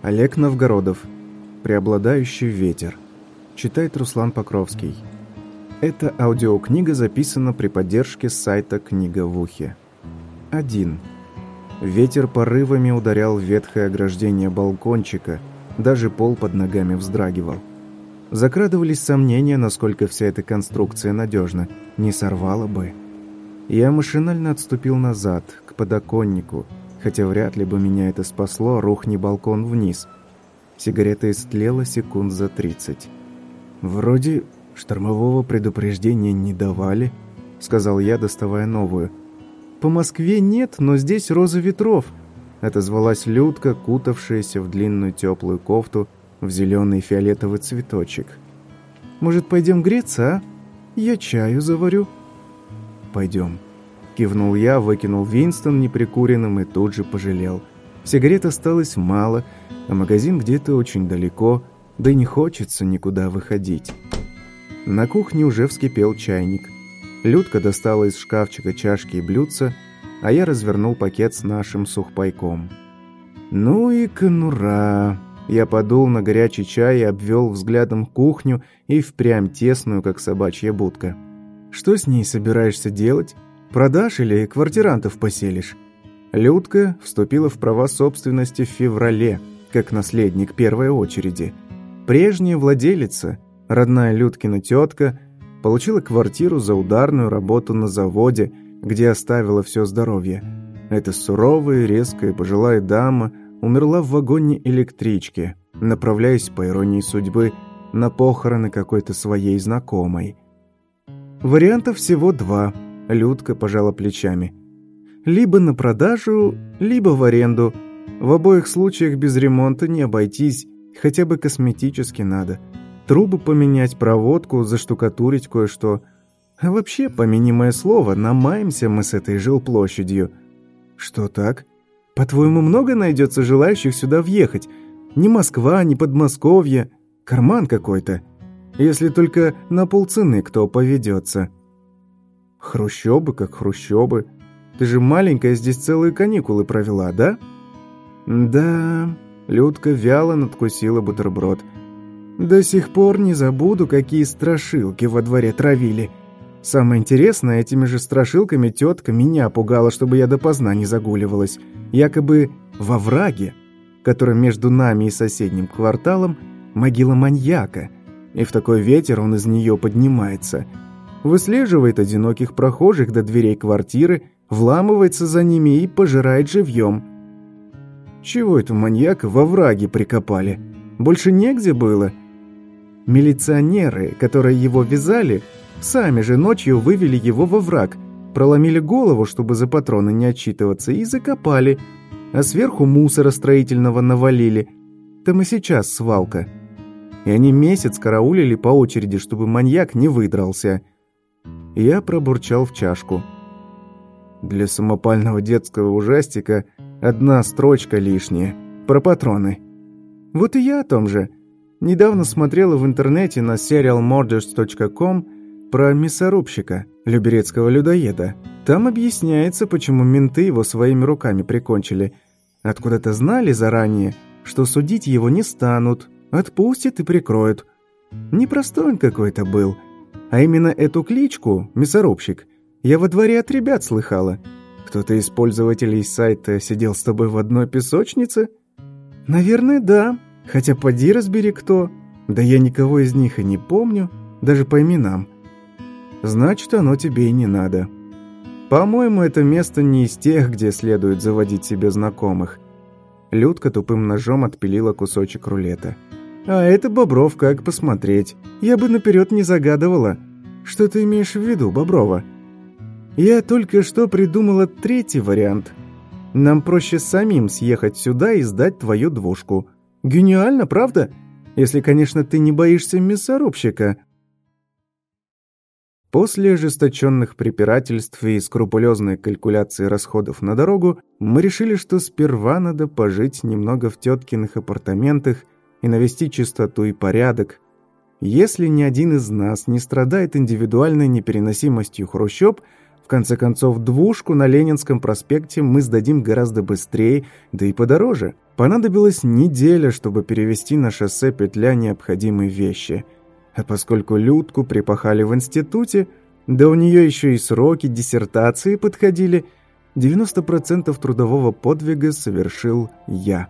Олег Новгородов. Преобладающий ветер. Читает Руслан Покровский. Эта аудиокнига записана при поддержке сайта «Книга в ухе». 1. Ветер порывами ударял ветхое ограждение балкончика, даже пол под ногами вздрагивал. Закрадывались сомнения, насколько вся эта конструкция надежна, не сорвала бы. Я машинально отступил назад, к подоконнику, хотя вряд ли бы меня это спасло, рухни балкон вниз. Сигарета истлела секунд за тридцать. «Вроде штормового предупреждения не давали», — сказал я, доставая новую. «По Москве нет, но здесь роза ветров», — отозвалась Людка, кутавшаяся в длинную теплую кофту в зеленый фиолетовый цветочек. «Может, пойдем греться, а? Я чаю заварю». «Пойдем», Кивнул я, выкинул Винстон неприкуренным и тут же пожалел. Сигарет осталось мало, а магазин где-то очень далеко, да и не хочется никуда выходить. На кухне уже вскипел чайник. Людка достала из шкафчика чашки и блюдца, а я развернул пакет с нашим сухпайком. «Ну и конура!» Я подул на горячий чай и обвел взглядом кухню и впрямь тесную, как собачья будка. «Что с ней собираешься делать?» Продашь или квартирантов поселишь?» Людка вступила в права собственности в феврале, как наследник первой очереди. Прежняя владелица, родная Людкина тетка, получила квартиру за ударную работу на заводе, где оставила все здоровье. Эта суровая, резкая пожилая дама умерла в вагоне электрички, направляясь, по иронии судьбы, на похороны какой-то своей знакомой. Вариантов всего два – Людка пожала плечами. «Либо на продажу, либо в аренду. В обоих случаях без ремонта не обойтись, хотя бы косметически надо. Трубы поменять, проводку, заштукатурить кое-что. А вообще, помяни мое слово, намаемся мы с этой жилплощадью». «Что так? По-твоему, много найдется желающих сюда въехать? Ни Москва, ни Подмосковье. Карман какой-то. Если только на полцены кто поведется». Хрущобы как хрущобы. Ты же маленькая здесь целые каникулы провела, да? Да, Людка вяло надкусила бутерброд. До сих пор не забуду, какие страшилки во дворе травили. Самое интересное, этими же страшилками тетка меня пугала, чтобы я допоздна не загуливалась. Якобы во враге, которым между нами и соседним кварталом могила маньяка, и в такой ветер он из нее поднимается – выслеживает одиноких прохожих до дверей квартиры, вламывается за ними и пожирает живьем. Чего это маньяка во враге прикопали? Больше негде было. Милиционеры, которые его вязали, сами же ночью вывели его во враг, проломили голову, чтобы за патроны не отчитываться, и закопали, а сверху мусора строительного навалили. Там и сейчас свалка. И они месяц караулили по очереди, чтобы маньяк не выдрался – я пробурчал в чашку. Для самопального детского ужастика одна строчка лишняя. Про патроны. Вот и я о том же. Недавно смотрела в интернете на serialmurders.com про мясорубщика, люберецкого людоеда. Там объясняется, почему менты его своими руками прикончили. Откуда-то знали заранее, что судить его не станут, отпустят и прикроют. Непростой он какой-то был – а именно эту кличку, мясорубщик, я во дворе от ребят слыхала. Кто-то из пользователей сайта сидел с тобой в одной песочнице? Наверное, да. Хотя поди разбери кто. Да я никого из них и не помню, даже по именам. Значит, оно тебе и не надо. По-моему, это место не из тех, где следует заводить себе знакомых. Людка тупым ножом отпилила кусочек рулета. А это Бобров, как посмотреть. Я бы наперед не загадывала. Что ты имеешь в виду, Боброва? Я только что придумала третий вариант. Нам проще самим съехать сюда и сдать твою двушку. Гениально, правда? Если, конечно, ты не боишься мясорубщика. После ожесточенных препирательств и скрупулезной калькуляции расходов на дорогу, мы решили, что сперва надо пожить немного в теткиных апартаментах – и навести чистоту и порядок. Если ни один из нас не страдает индивидуальной непереносимостью хрущоб, В конце концов, двушку на Ленинском проспекте мы сдадим гораздо быстрее, да и подороже. Понадобилась неделя, чтобы перевести на шоссе петля необходимые вещи. А поскольку Людку припахали в институте, да у нее еще и сроки диссертации подходили, 90% трудового подвига совершил я.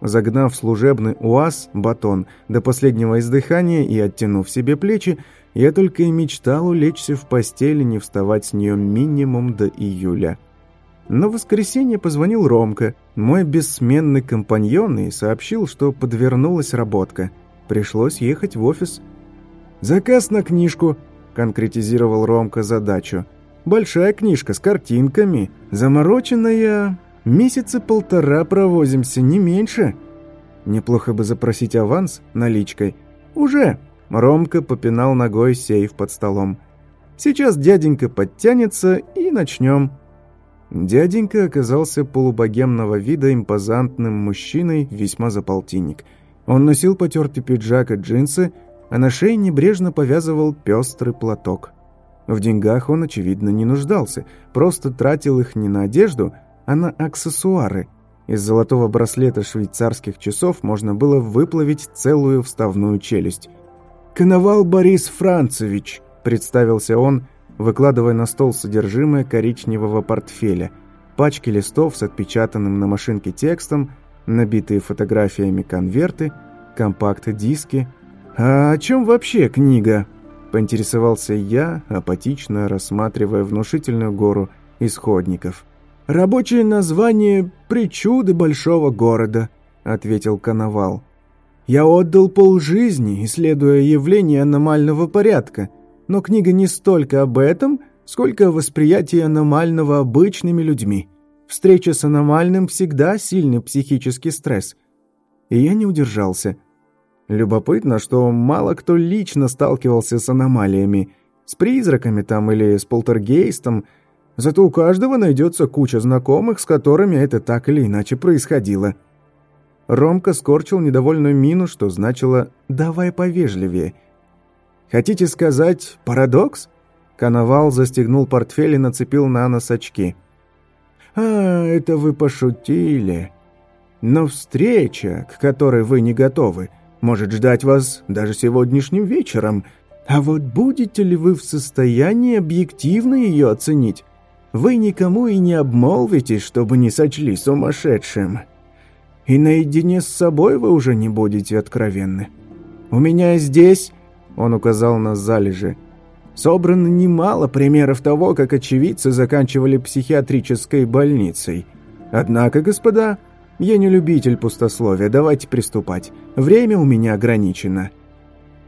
Загнав служебный УАЗ, батон, до последнего издыхания и оттянув себе плечи, я только и мечтал улечься в постели, не вставать с нее минимум до июля. Но в воскресенье позвонил Ромка, мой бессменный компаньон, и сообщил, что подвернулась работка. Пришлось ехать в офис. «Заказ на книжку», — конкретизировал Ромка задачу. «Большая книжка с картинками, замороченная. Месяца полтора провозимся, не меньше». «Неплохо бы запросить аванс наличкой». «Уже», Ромка попинал ногой сейф под столом. «Сейчас дяденька подтянется и начнем». Дяденька оказался полубогемного вида импозантным мужчиной, весьма за полтинник. Он носил потертый пиджак и джинсы, а на шее небрежно повязывал пестрый платок. В деньгах он, очевидно, не нуждался, просто тратил их не на одежду, а на аксессуары. Из золотого браслета швейцарских часов можно было выплавить целую вставную челюсть. «Коновал Борис Францевич», — представился он, выкладывая на стол содержимое коричневого портфеля, пачки листов с отпечатанным на машинке текстом, набитые фотографиями конверты, компакт-диски. «А о чем вообще книга?» — поинтересовался я, апатично рассматривая внушительную гору исходников. «Рабочее название «Причуды большого города», — ответил Коновал. Я отдал полжизни, исследуя явления аномального порядка, но книга не столько об этом, сколько о восприятии аномального обычными людьми. Встреча с аномальным всегда сильный психический стресс. И я не удержался. Любопытно, что мало кто лично сталкивался с аномалиями, с призраками там или с полтергейстом, зато у каждого найдется куча знакомых, с которыми это так или иначе происходило. Ромка скорчил недовольную мину, что значило «давай повежливее». «Хотите сказать парадокс?» Коновал застегнул портфель и нацепил на нос очки. «А, это вы пошутили. Но встреча, к которой вы не готовы, может ждать вас даже сегодняшним вечером. А вот будете ли вы в состоянии объективно ее оценить? Вы никому и не обмолвитесь, чтобы не сочли сумасшедшим». И наедине с собой вы уже не будете откровенны. У меня здесь, он указал на залежи, собрано немало примеров того, как очевидцы заканчивали психиатрической больницей. Однако, господа, я не любитель пустословия, давайте приступать. Время у меня ограничено.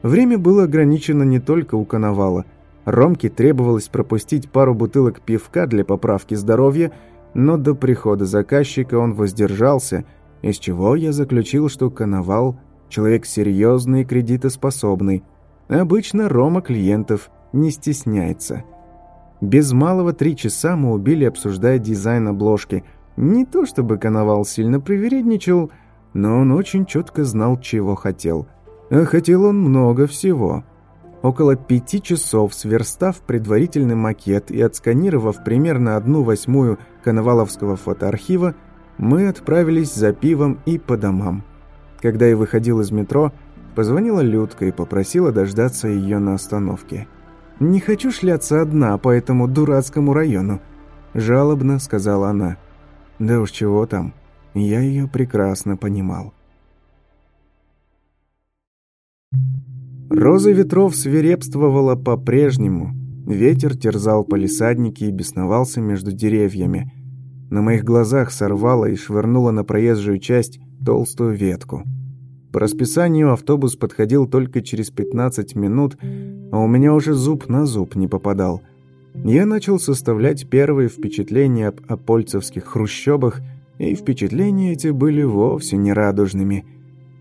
Время было ограничено не только у Коновала. Ромке требовалось пропустить пару бутылок пивка для поправки здоровья, но до прихода заказчика он воздержался – из чего я заключил, что Коновал – человек серьезный и кредитоспособный. Обычно Рома клиентов не стесняется. Без малого три часа мы убили, обсуждая дизайн обложки. Не то чтобы Коновал сильно привередничал, но он очень четко знал, чего хотел. А хотел он много всего. Около пяти часов, сверстав предварительный макет и отсканировав примерно одну восьмую коноваловского фотоархива, мы отправились за пивом и по домам. Когда я выходил из метро, позвонила Людка и попросила дождаться ее на остановке. «Не хочу шляться одна по этому дурацкому району», – жалобно сказала она. «Да уж чего там, я ее прекрасно понимал». Роза ветров свирепствовала по-прежнему. Ветер терзал палисадники и бесновался между деревьями – на моих глазах сорвала и швырнула на проезжую часть толстую ветку. По расписанию автобус подходил только через 15 минут, а у меня уже зуб на зуб не попадал. Я начал составлять первые впечатления об апольцевских хрущобах, и впечатления эти были вовсе не радужными.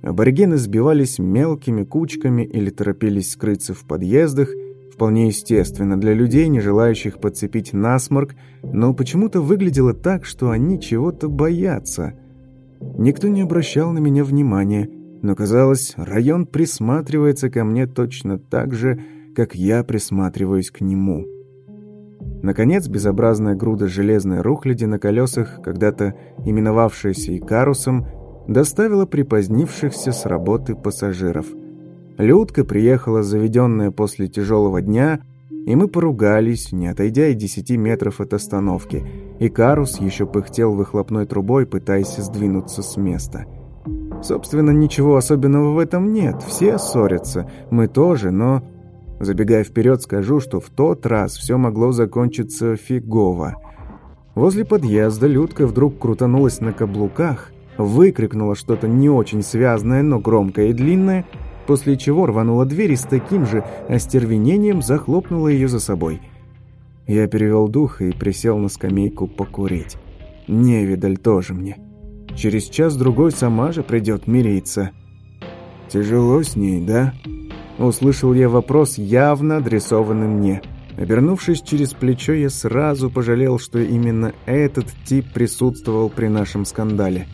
Аборигены сбивались мелкими кучками или торопились скрыться в подъездах – Вполне естественно для людей, не желающих подцепить насморк, но почему-то выглядело так, что они чего-то боятся. Никто не обращал на меня внимания, но казалось, район присматривается ко мне точно так же, как я присматриваюсь к нему. Наконец, безобразная груда железной рухляди на колесах, когда-то именовавшаяся Икарусом, доставила припозднившихся с работы пассажиров. Людка приехала, заведенная после тяжелого дня, и мы поругались, не отойдя и десяти метров от остановки. Икарус еще пыхтел выхлопной трубой, пытаясь сдвинуться с места. Собственно, ничего особенного в этом нет, все ссорятся, мы тоже, но Забегая вперед, скажу, что в тот раз все могло закончиться фигово. Возле подъезда Людка вдруг крутанулась на каблуках, выкрикнула что-то не очень связное, но громкое и длинное, после чего рванула дверь и с таким же остервенением захлопнула ее за собой. Я перевел дух и присел на скамейку покурить. Невидаль тоже мне. Через час-другой сама же придет мириться. «Тяжело с ней, да?» Услышал я вопрос, явно адресованный мне. Обернувшись через плечо, я сразу пожалел, что именно этот тип присутствовал при нашем скандале.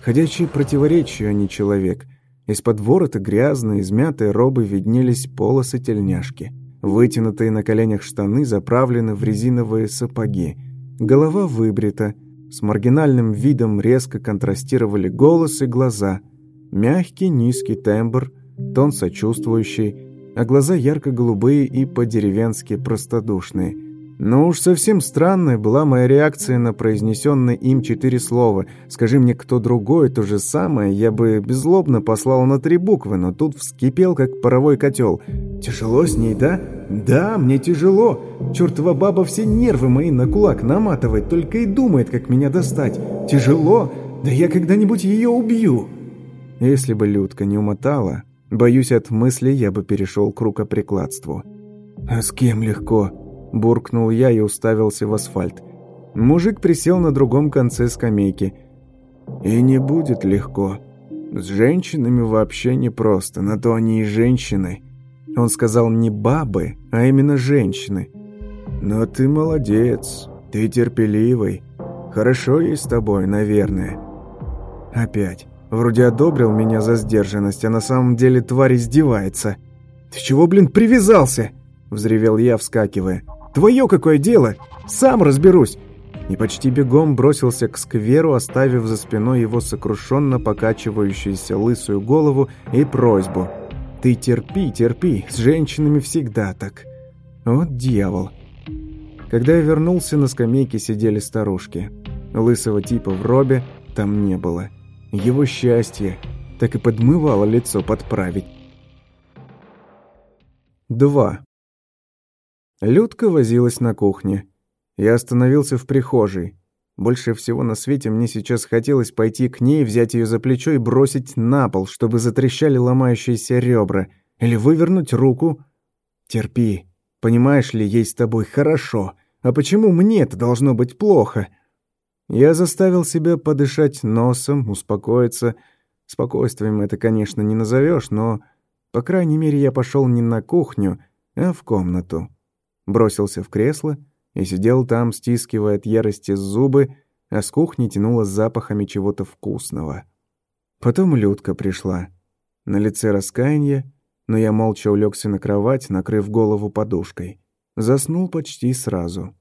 Ходячие противоречия, а не человек. Из-под ворота грязные, измятые робы виднелись полосы тельняшки. Вытянутые на коленях штаны заправлены в резиновые сапоги. Голова выбрита. С маргинальным видом резко контрастировали голос и глаза. Мягкий низкий тембр – тон сочувствующий, а глаза ярко-голубые и по-деревенски простодушные. Но уж совсем странной была моя реакция на произнесенные им четыре слова. Скажи мне кто другой то же самое, я бы беззлобно послал на три буквы, но тут вскипел, как паровой котел. «Тяжело с ней, да?» «Да, мне тяжело. Чертова баба все нервы мои на кулак наматывает, только и думает, как меня достать. Тяжело? Да я когда-нибудь ее убью!» Если бы Людка не умотала, Боюсь, от мысли я бы перешел к рукоприкладству. «А с кем легко?» – буркнул я и уставился в асфальт. Мужик присел на другом конце скамейки. «И не будет легко. С женщинами вообще непросто, на то они и женщины». Он сказал не бабы, а именно женщины. «Но ты молодец, ты терпеливый. Хорошо ей с тобой, наверное». Опять. Вроде одобрил меня за сдержанность, а на самом деле тварь издевается. «Ты чего, блин, привязался?» – взревел я, вскакивая. «Твое какое дело? Сам разберусь!» И почти бегом бросился к скверу, оставив за спиной его сокрушенно покачивающуюся лысую голову и просьбу. «Ты терпи, терпи, с женщинами всегда так». Вот дьявол. Когда я вернулся, на скамейке сидели старушки. Лысого типа в робе там не было. Его счастье так и подмывало лицо подправить. 2. Людка возилась на кухне. Я остановился в прихожей. Больше всего на свете мне сейчас хотелось пойти к ней, взять ее за плечо и бросить на пол, чтобы затрещали ломающиеся ребра, или вывернуть руку. Терпи. Понимаешь ли, ей с тобой хорошо. А почему мне это должно быть плохо? Я заставил себя подышать носом, успокоиться. Спокойствием это, конечно, не назовешь, но, по крайней мере, я пошел не на кухню, а в комнату. Бросился в кресло и сидел там, стискивая от ярости зубы, а с кухни тянуло запахами чего-то вкусного. Потом Людка пришла. На лице раскаяние, но я молча улегся на кровать, накрыв голову подушкой. Заснул почти сразу.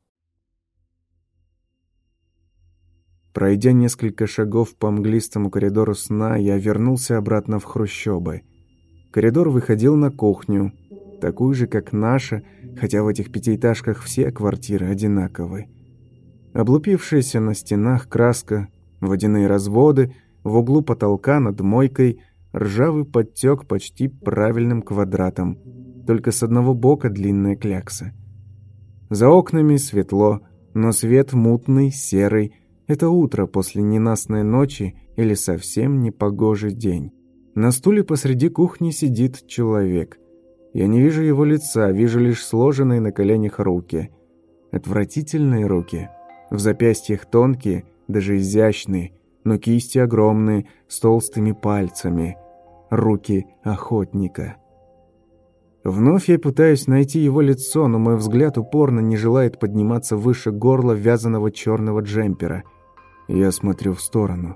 Пройдя несколько шагов по мглистому коридору сна, я вернулся обратно в хрущобы. Коридор выходил на кухню, такую же, как наша, хотя в этих пятиэтажках все квартиры одинаковы. Облупившаяся на стенах краска, водяные разводы, в углу потолка над мойкой ржавый подтек почти правильным квадратом, только с одного бока длинная клякса. За окнами светло, но свет мутный, серый, это утро после ненастной ночи или совсем непогожий день. На стуле посреди кухни сидит человек. Я не вижу его лица, вижу лишь сложенные на коленях руки. Отвратительные руки. В запястьях тонкие, даже изящные, но кисти огромные, с толстыми пальцами. Руки охотника. Вновь я пытаюсь найти его лицо, но мой взгляд упорно не желает подниматься выше горла вязаного черного джемпера – я смотрю в сторону.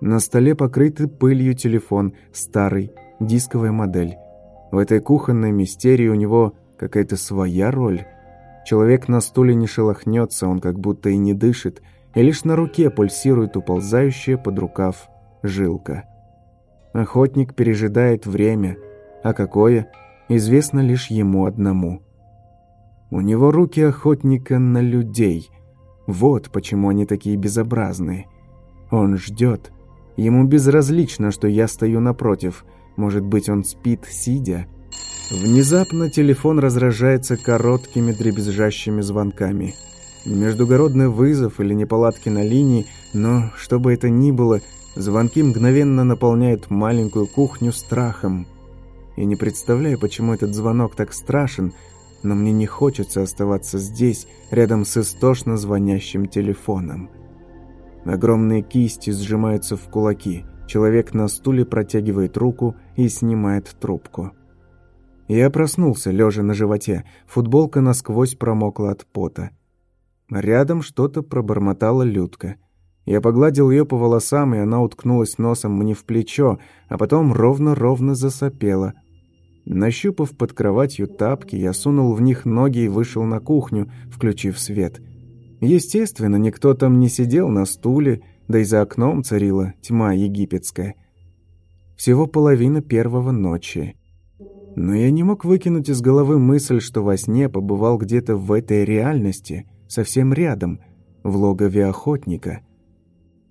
На столе покрытый пылью телефон, старый, дисковая модель. В этой кухонной мистерии у него какая-то своя роль. Человек на стуле не шелохнется, он как будто и не дышит, и лишь на руке пульсирует уползающая под рукав жилка. Охотник пережидает время, а какое, известно лишь ему одному. У него руки охотника на людей. Вот почему они такие безобразные. Он ждет. Ему безразлично, что я стою напротив. Может быть, он спит, сидя. Внезапно телефон разражается короткими дребезжащими звонками. Междугородный вызов или неполадки на линии, но, что бы это ни было, звонки мгновенно наполняют маленькую кухню страхом. Я не представляю, почему этот звонок так страшен, но мне не хочется оставаться здесь, рядом с истошно звонящим телефоном. Огромные кисти сжимаются в кулаки. Человек на стуле протягивает руку и снимает трубку. Я проснулся, лежа на животе. Футболка насквозь промокла от пота. Рядом что-то пробормотала Людка. Я погладил ее по волосам, и она уткнулась носом мне в плечо, а потом ровно-ровно засопела. Нащупав под кроватью тапки, я сунул в них ноги и вышел на кухню, включив свет. Естественно, никто там не сидел на стуле, да и за окном царила тьма египетская. Всего половина первого ночи. Но я не мог выкинуть из головы мысль, что во сне побывал где-то в этой реальности, совсем рядом, в логове охотника.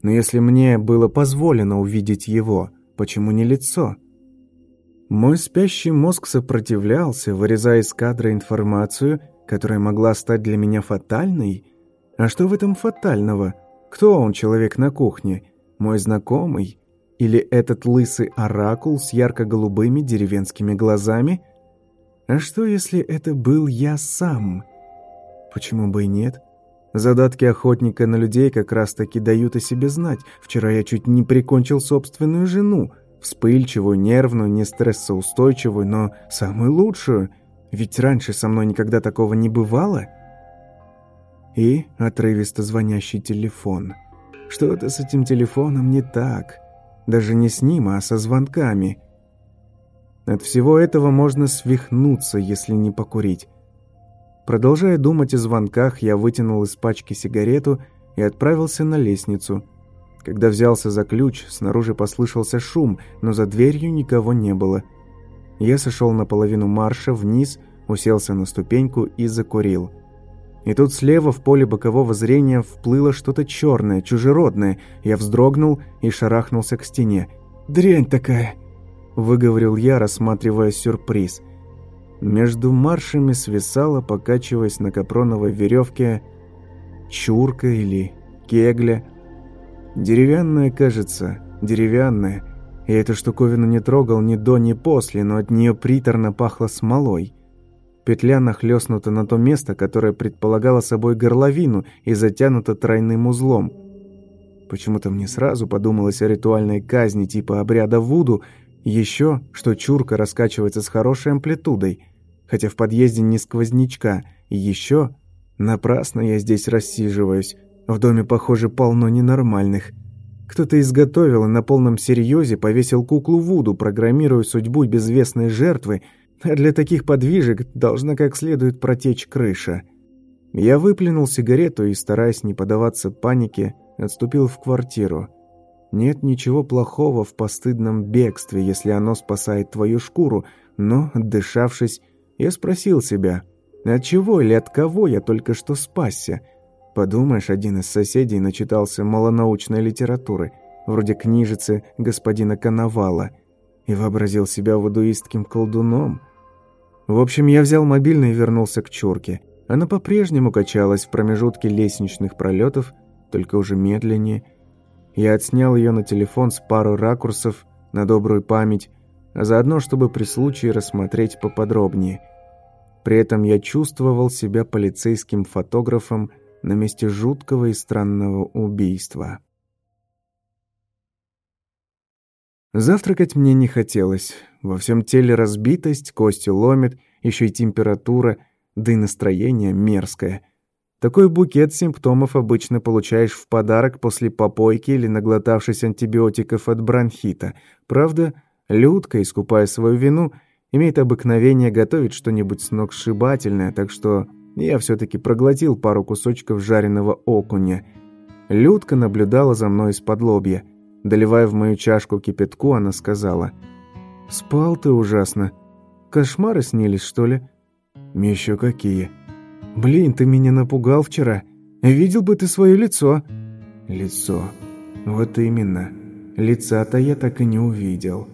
Но если мне было позволено увидеть его, почему не лицо? Мой спящий мозг сопротивлялся, вырезая из кадра информацию, которая могла стать для меня фатальной. А что в этом фатального? Кто он, человек на кухне? Мой знакомый? Или этот лысый оракул с ярко-голубыми деревенскими глазами? А что, если это был я сам? Почему бы и нет? Задатки охотника на людей как раз-таки дают о себе знать. Вчера я чуть не прикончил собственную жену. Вспыльчивую, нервную, не стрессоустойчивую, но самую лучшую. Ведь раньше со мной никогда такого не бывало. И отрывисто звонящий телефон. Что-то с этим телефоном не так. Даже не с ним, а со звонками. От всего этого можно свихнуться, если не покурить. Продолжая думать о звонках, я вытянул из пачки сигарету и отправился на лестницу. Когда взялся за ключ, снаружи послышался шум, но за дверью никого не было. Я сошел на половину марша вниз, уселся на ступеньку и закурил. И тут слева в поле бокового зрения вплыло что-то черное, чужеродное. Я вздрогнул и шарахнулся к стене. «Дрянь такая!» – выговорил я, рассматривая сюрприз. Между маршами свисала, покачиваясь на капроновой веревке, чурка или кегля. Деревянная, кажется, деревянная. Я эту штуковину не трогал ни до, ни после, но от нее приторно пахло смолой. Петля нахлёстнута на то место, которое предполагало собой горловину и затянуто тройным узлом. Почему-то мне сразу подумалось о ритуальной казни типа обряда Вуду, еще, что чурка раскачивается с хорошей амплитудой, хотя в подъезде не сквознячка, и еще, напрасно я здесь рассиживаюсь, в доме, похоже, полно ненормальных. Кто-то изготовил и на полном серьезе повесил куклу Вуду, программируя судьбу безвестной жертвы – для таких подвижек должна как следует протечь крыша. Я выплюнул сигарету и, стараясь не поддаваться панике, отступил в квартиру. Нет ничего плохого в постыдном бегстве, если оно спасает твою шкуру, но, отдышавшись, я спросил себя, от чего или от кого я только что спасся? Подумаешь, один из соседей начитался малонаучной литературы, вроде книжицы господина Коновала, и вообразил себя вудуистским колдуном – в общем, я взял мобильный и вернулся к чурке. Она по-прежнему качалась в промежутке лестничных пролетов, только уже медленнее. Я отснял ее на телефон с пару ракурсов на добрую память, а заодно, чтобы при случае рассмотреть поподробнее. При этом я чувствовал себя полицейским фотографом на месте жуткого и странного убийства. Завтракать мне не хотелось. Во всем теле разбитость, кости ломит, еще и температура, да и настроение мерзкое. Такой букет симптомов обычно получаешь в подарок после попойки или наглотавшись антибиотиков от бронхита. Правда, Людка, искупая свою вину, имеет обыкновение готовить что-нибудь сногсшибательное, так что Я все-таки проглотил пару кусочков жареного окуня. Людка наблюдала за мной из-под лобья. Доливая в мою чашку кипятку, она сказала. «Спал ты ужасно. Кошмары снились, что ли?» «Еще какие!» «Блин, ты меня напугал вчера. Видел бы ты свое лицо». «Лицо. Вот именно. Лица-то я так и не увидел».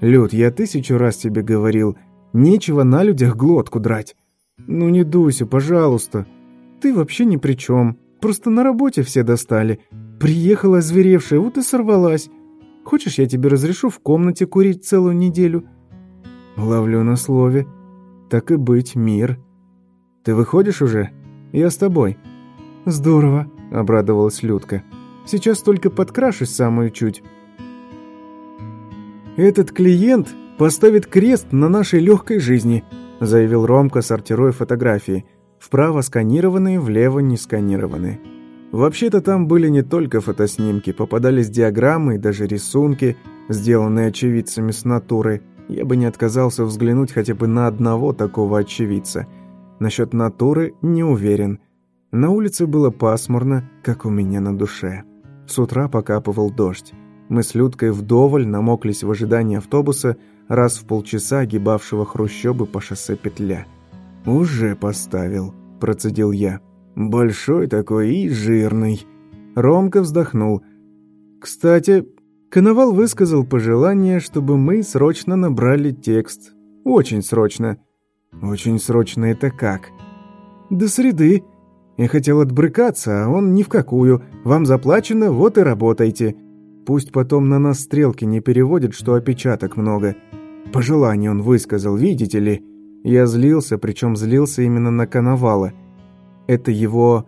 «Люд, я тысячу раз тебе говорил, нечего на людях глотку драть. Ну не дуйся, пожалуйста. Ты вообще ни при чем. Просто на работе все достали. Приехала озверевшая, вот и сорвалась. Хочешь, я тебе разрешу в комнате курить целую неделю?» «Ловлю на слове. Так и быть, мир. Ты выходишь уже? Я с тобой». «Здорово», — обрадовалась Людка. «Сейчас только подкрашусь самую чуть». «Этот клиент поставит крест на нашей легкой жизни», заявил Ромка, сортируя фотографии. Вправо сканированные, влево не сканированные. Вообще-то там были не только фотоснимки, попадались диаграммы и даже рисунки, сделанные очевидцами с натуры. Я бы не отказался взглянуть хотя бы на одного такого очевидца. Насчет натуры не уверен. На улице было пасмурно, как у меня на душе. С утра покапывал дождь. Мы с Людкой вдоволь намоклись в ожидании автобуса, раз в полчаса огибавшего хрущобы по шоссе петля. «Уже поставил», – процедил я. «Большой такой и жирный». Ромка вздохнул. «Кстати, Коновал высказал пожелание, чтобы мы срочно набрали текст. Очень срочно». «Очень срочно это как?» «До среды. Я хотел отбрыкаться, а он ни в какую. Вам заплачено, вот и работайте». Пусть потом на нас стрелки не переводят, что опечаток много. Пожелание он высказал, видите ли. Я злился, причем злился именно на Коновала. Это его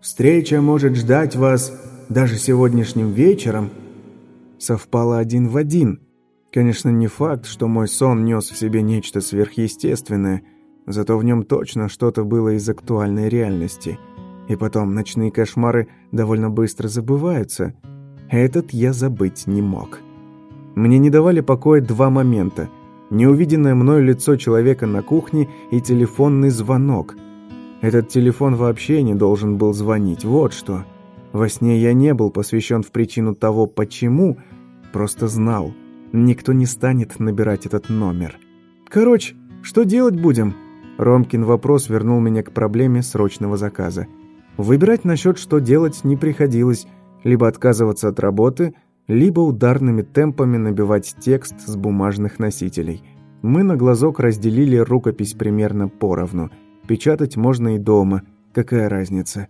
«встреча может ждать вас даже сегодняшним вечером» совпало один в один. Конечно, не факт, что мой сон нес в себе нечто сверхъестественное, зато в нем точно что-то было из актуальной реальности. И потом, ночные кошмары довольно быстро забываются – этот я забыть не мог. Мне не давали покоя два момента. Неувиденное мною лицо человека на кухне и телефонный звонок. Этот телефон вообще не должен был звонить, вот что. Во сне я не был посвящен в причину того, почему, просто знал. Никто не станет набирать этот номер. Короче, что делать будем? Ромкин вопрос вернул меня к проблеме срочного заказа. Выбирать насчет, что делать, не приходилось, либо отказываться от работы, либо ударными темпами набивать текст с бумажных носителей. Мы на глазок разделили рукопись примерно поровну. Печатать можно и дома. Какая разница?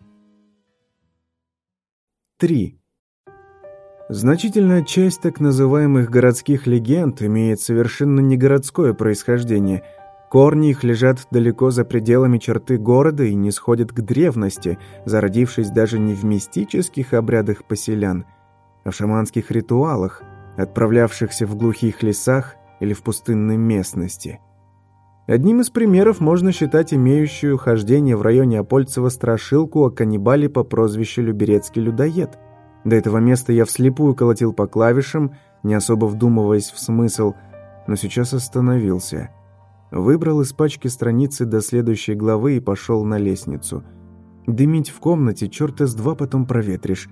3. Значительная часть так называемых городских легенд имеет совершенно не городское происхождение – Корни их лежат далеко за пределами черты города и не сходят к древности, зародившись даже не в мистических обрядах поселян, а в шаманских ритуалах, отправлявшихся в глухих лесах или в пустынной местности. Одним из примеров можно считать имеющую хождение в районе Апольцева страшилку о каннибале по прозвищу Люберецкий людоед. До этого места я вслепую колотил по клавишам, не особо вдумываясь в смысл, но сейчас остановился – Выбрал из пачки страницы до следующей главы и пошел на лестницу. Дымить в комнате черт из два потом проветришь.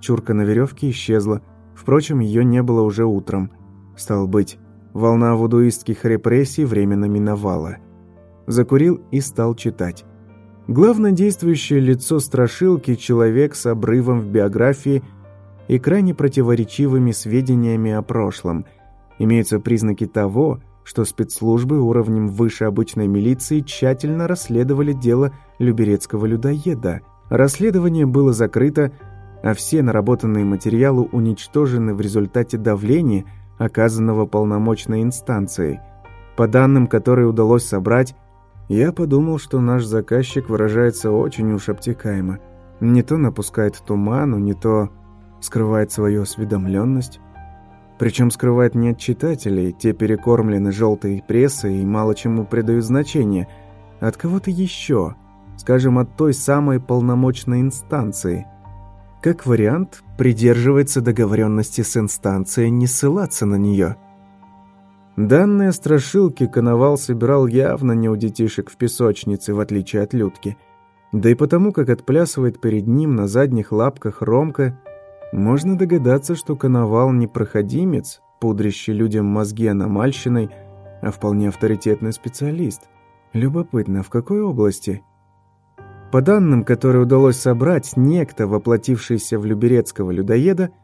Чурка на веревке исчезла. Впрочем, ее не было уже утром. Стал быть, волна вудуистских репрессий временно миновала. Закурил и стал читать. Главное действующее лицо страшилки – человек с обрывом в биографии и крайне противоречивыми сведениями о прошлом. Имеются признаки того, что спецслужбы уровнем выше обычной милиции тщательно расследовали дело люберецкого людоеда. Расследование было закрыто, а все наработанные материалы уничтожены в результате давления, оказанного полномочной инстанцией. По данным, которые удалось собрать, я подумал, что наш заказчик выражается очень уж обтекаемо. Не то напускает туману, не то скрывает свою осведомленность. Причем скрывает не от читателей, те перекормлены желтой прессой и мало чему придают значение, а от кого-то еще, скажем, от той самой полномочной инстанции. Как вариант, придерживается договоренности с инстанцией не ссылаться на нее. Данные страшилки Коновал собирал явно не у детишек в песочнице, в отличие от Людки. Да и потому, как отплясывает перед ним на задних лапках Ромка, можно догадаться, что Коновал не проходимец, пудрящий людям мозги аномальщиной, а вполне авторитетный специалист. Любопытно, в какой области? По данным, которые удалось собрать, некто, воплотившийся в люберецкого людоеда –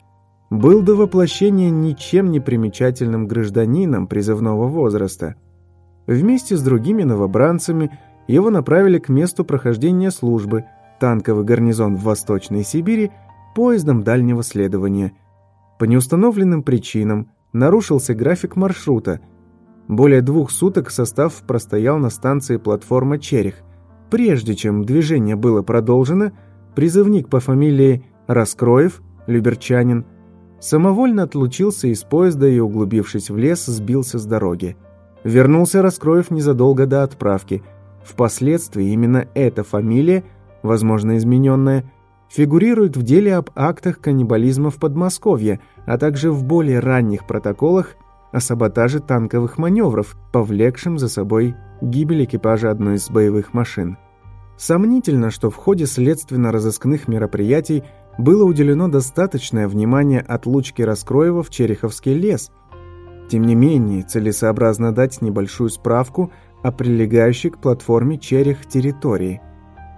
был до воплощения ничем не примечательным гражданином призывного возраста. Вместе с другими новобранцами его направили к месту прохождения службы, танковый гарнизон в Восточной Сибири, поездом дальнего следования. По неустановленным причинам нарушился график маршрута. Более двух суток состав простоял на станции платформа «Черех». Прежде чем движение было продолжено, призывник по фамилии Раскроев, люберчанин, Самовольно отлучился из поезда и, углубившись в лес, сбился с дороги. Вернулся Раскроев незадолго до отправки. Впоследствии именно эта фамилия, возможно измененная, фигурирует в деле об актах каннибализма в Подмосковье, а также в более ранних протоколах о саботаже танковых маневров, повлекшем за собой гибель экипажа одной из боевых машин. Сомнительно, что в ходе следственно-розыскных мероприятий было уделено достаточное внимание отлучке Раскроева в Череховский лес. Тем не менее, целесообразно дать небольшую справку о прилегающей к платформе Черех территории.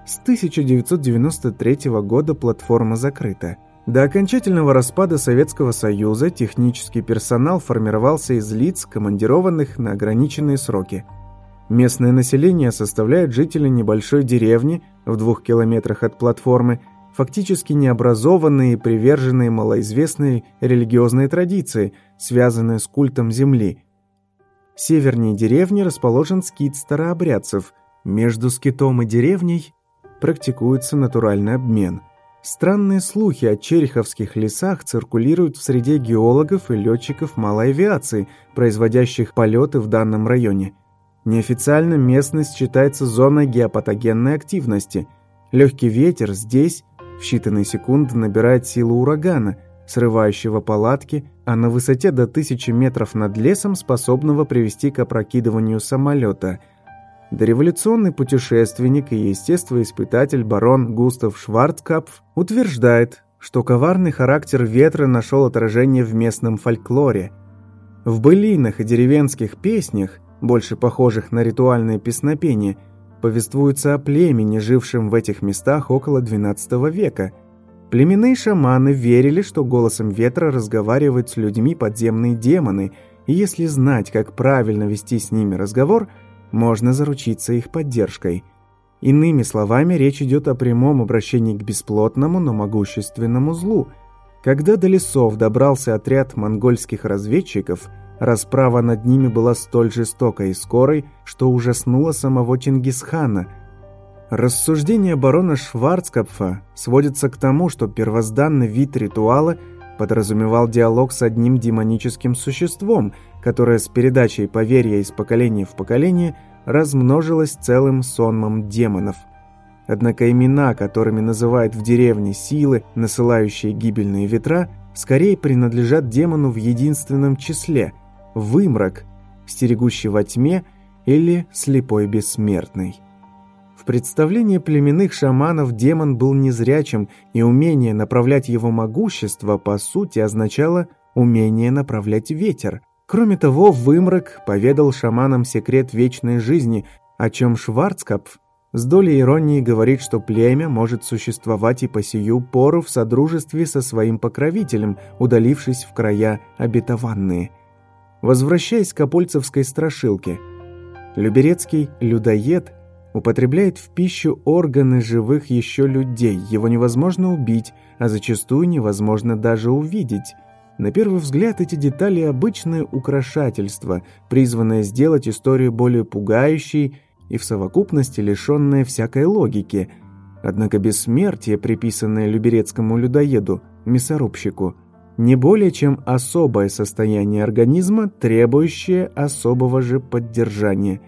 С 1993 года платформа закрыта. До окончательного распада Советского Союза технический персонал формировался из лиц, командированных на ограниченные сроки. Местное население составляет жители небольшой деревни в двух километрах от платформы – фактически необразованные и приверженные малоизвестной религиозной традиции, связанные с культом земли. Севернее деревни расположен скит старообрядцев. Между скитом и деревней практикуется натуральный обмен. Странные слухи о череховских лесах циркулируют в среде геологов и летчиков малой авиации, производящих полеты в данном районе. Неофициально местность считается зоной геопатогенной активности. Легкий ветер здесь в считанные секунды набирает силу урагана, срывающего палатки, а на высоте до тысячи метров над лесом способного привести к опрокидыванию самолета. Дореволюционный путешественник и естествоиспытатель барон Густав Шварцкапф утверждает, что коварный характер ветра нашел отражение в местном фольклоре. В былинах и деревенских песнях, больше похожих на ритуальное песнопение – повествуется о племени, жившем в этих местах около XII века. Племенные шаманы верили, что голосом ветра разговаривают с людьми подземные демоны, и если знать, как правильно вести с ними разговор, можно заручиться их поддержкой. Иными словами, речь идет о прямом обращении к бесплотному, но могущественному злу. Когда до лесов добрался отряд монгольских разведчиков – Расправа над ними была столь жестокой и скорой, что ужаснула самого Чингисхана. Рассуждение барона Шварцкопфа сводится к тому, что первозданный вид ритуала подразумевал диалог с одним демоническим существом, которое с передачей поверья из поколения в поколение размножилось целым сонмом демонов. Однако имена, которыми называют в деревне силы, насылающие гибельные ветра, скорее принадлежат демону в единственном числе – вымрак, стерегущий во тьме или слепой бессмертный. В представлении племенных шаманов демон был незрячим, и умение направлять его могущество, по сути, означало умение направлять ветер. Кроме того, Вымрак поведал шаманам секрет вечной жизни, о чем Шварцкопф с долей иронии говорит, что племя может существовать и по сию пору в содружестве со своим покровителем, удалившись в края обетованные – Возвращаясь к апольцевской страшилке, Люберецкий людоед употребляет в пищу органы живых еще людей. Его невозможно убить, а зачастую невозможно даже увидеть. На первый взгляд эти детали – обычное украшательство, призванное сделать историю более пугающей и в совокупности лишенное всякой логики. Однако бессмертие, приписанное люберецкому людоеду, мясорубщику – не более чем особое состояние организма, требующее особого же поддержания.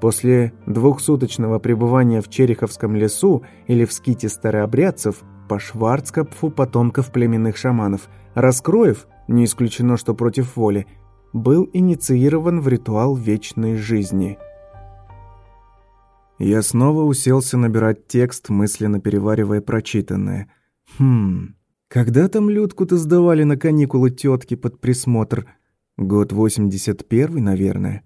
После двухсуточного пребывания в Череховском лесу или в ските старообрядцев по Шварцкопфу потомков племенных шаманов, раскроев, не исключено, что против воли, был инициирован в ритуал вечной жизни. Я снова уселся набирать текст, мысленно переваривая прочитанное. Хм, когда там Людку-то сдавали на каникулы тетки под присмотр? Год 81 наверное.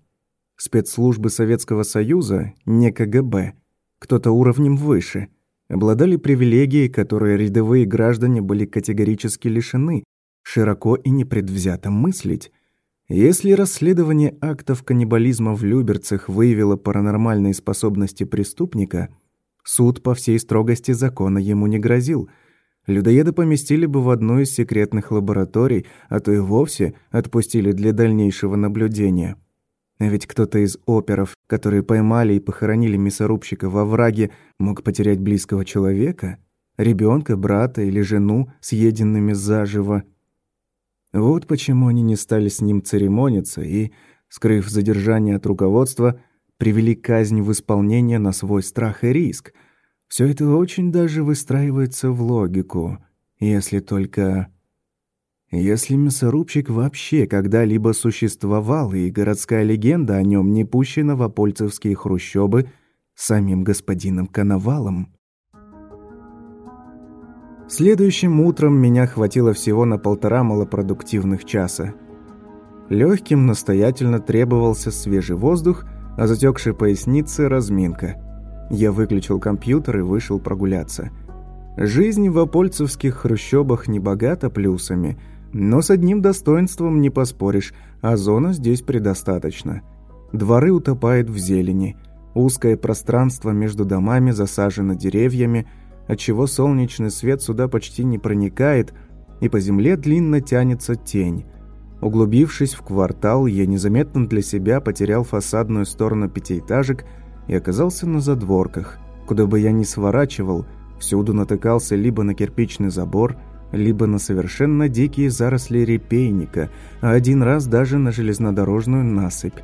Спецслужбы Советского Союза, не КГБ, кто-то уровнем выше, обладали привилегией, которые рядовые граждане были категорически лишены, широко и непредвзято мыслить. Если расследование актов каннибализма в Люберцах выявило паранормальные способности преступника, суд по всей строгости закона ему не грозил. Людоеда поместили бы в одну из секретных лабораторий, а то и вовсе отпустили для дальнейшего наблюдения. Ведь кто-то из оперов, которые поймали и похоронили мясорубщика во враге, мог потерять близкого человека, ребенка, брата или жену, съеденными заживо. Вот почему они не стали с ним церемониться и, скрыв задержание от руководства, привели казнь в исполнение на свой страх и риск. Все это очень даже выстраивается в логику, если только... Если мясорубщик вообще когда-либо существовал, и городская легенда о нем не пущена в апольцевские хрущобы самим господином Коновалом. Следующим утром меня хватило всего на полтора малопродуктивных часа. Легким настоятельно требовался свежий воздух, а затекшей пояснице – разминка. Я выключил компьютер и вышел прогуляться. Жизнь в апольцевских хрущобах не богата плюсами, но с одним достоинством не поспоришь, а зона здесь предостаточно. Дворы утопают в зелени, узкое пространство между домами засажено деревьями – отчего солнечный свет сюда почти не проникает, и по земле длинно тянется тень. Углубившись в квартал, я незаметно для себя потерял фасадную сторону пятиэтажек и оказался на задворках. Куда бы я ни сворачивал, всюду натыкался либо на кирпичный забор, либо на совершенно дикие заросли репейника, а один раз даже на железнодорожную насыпь.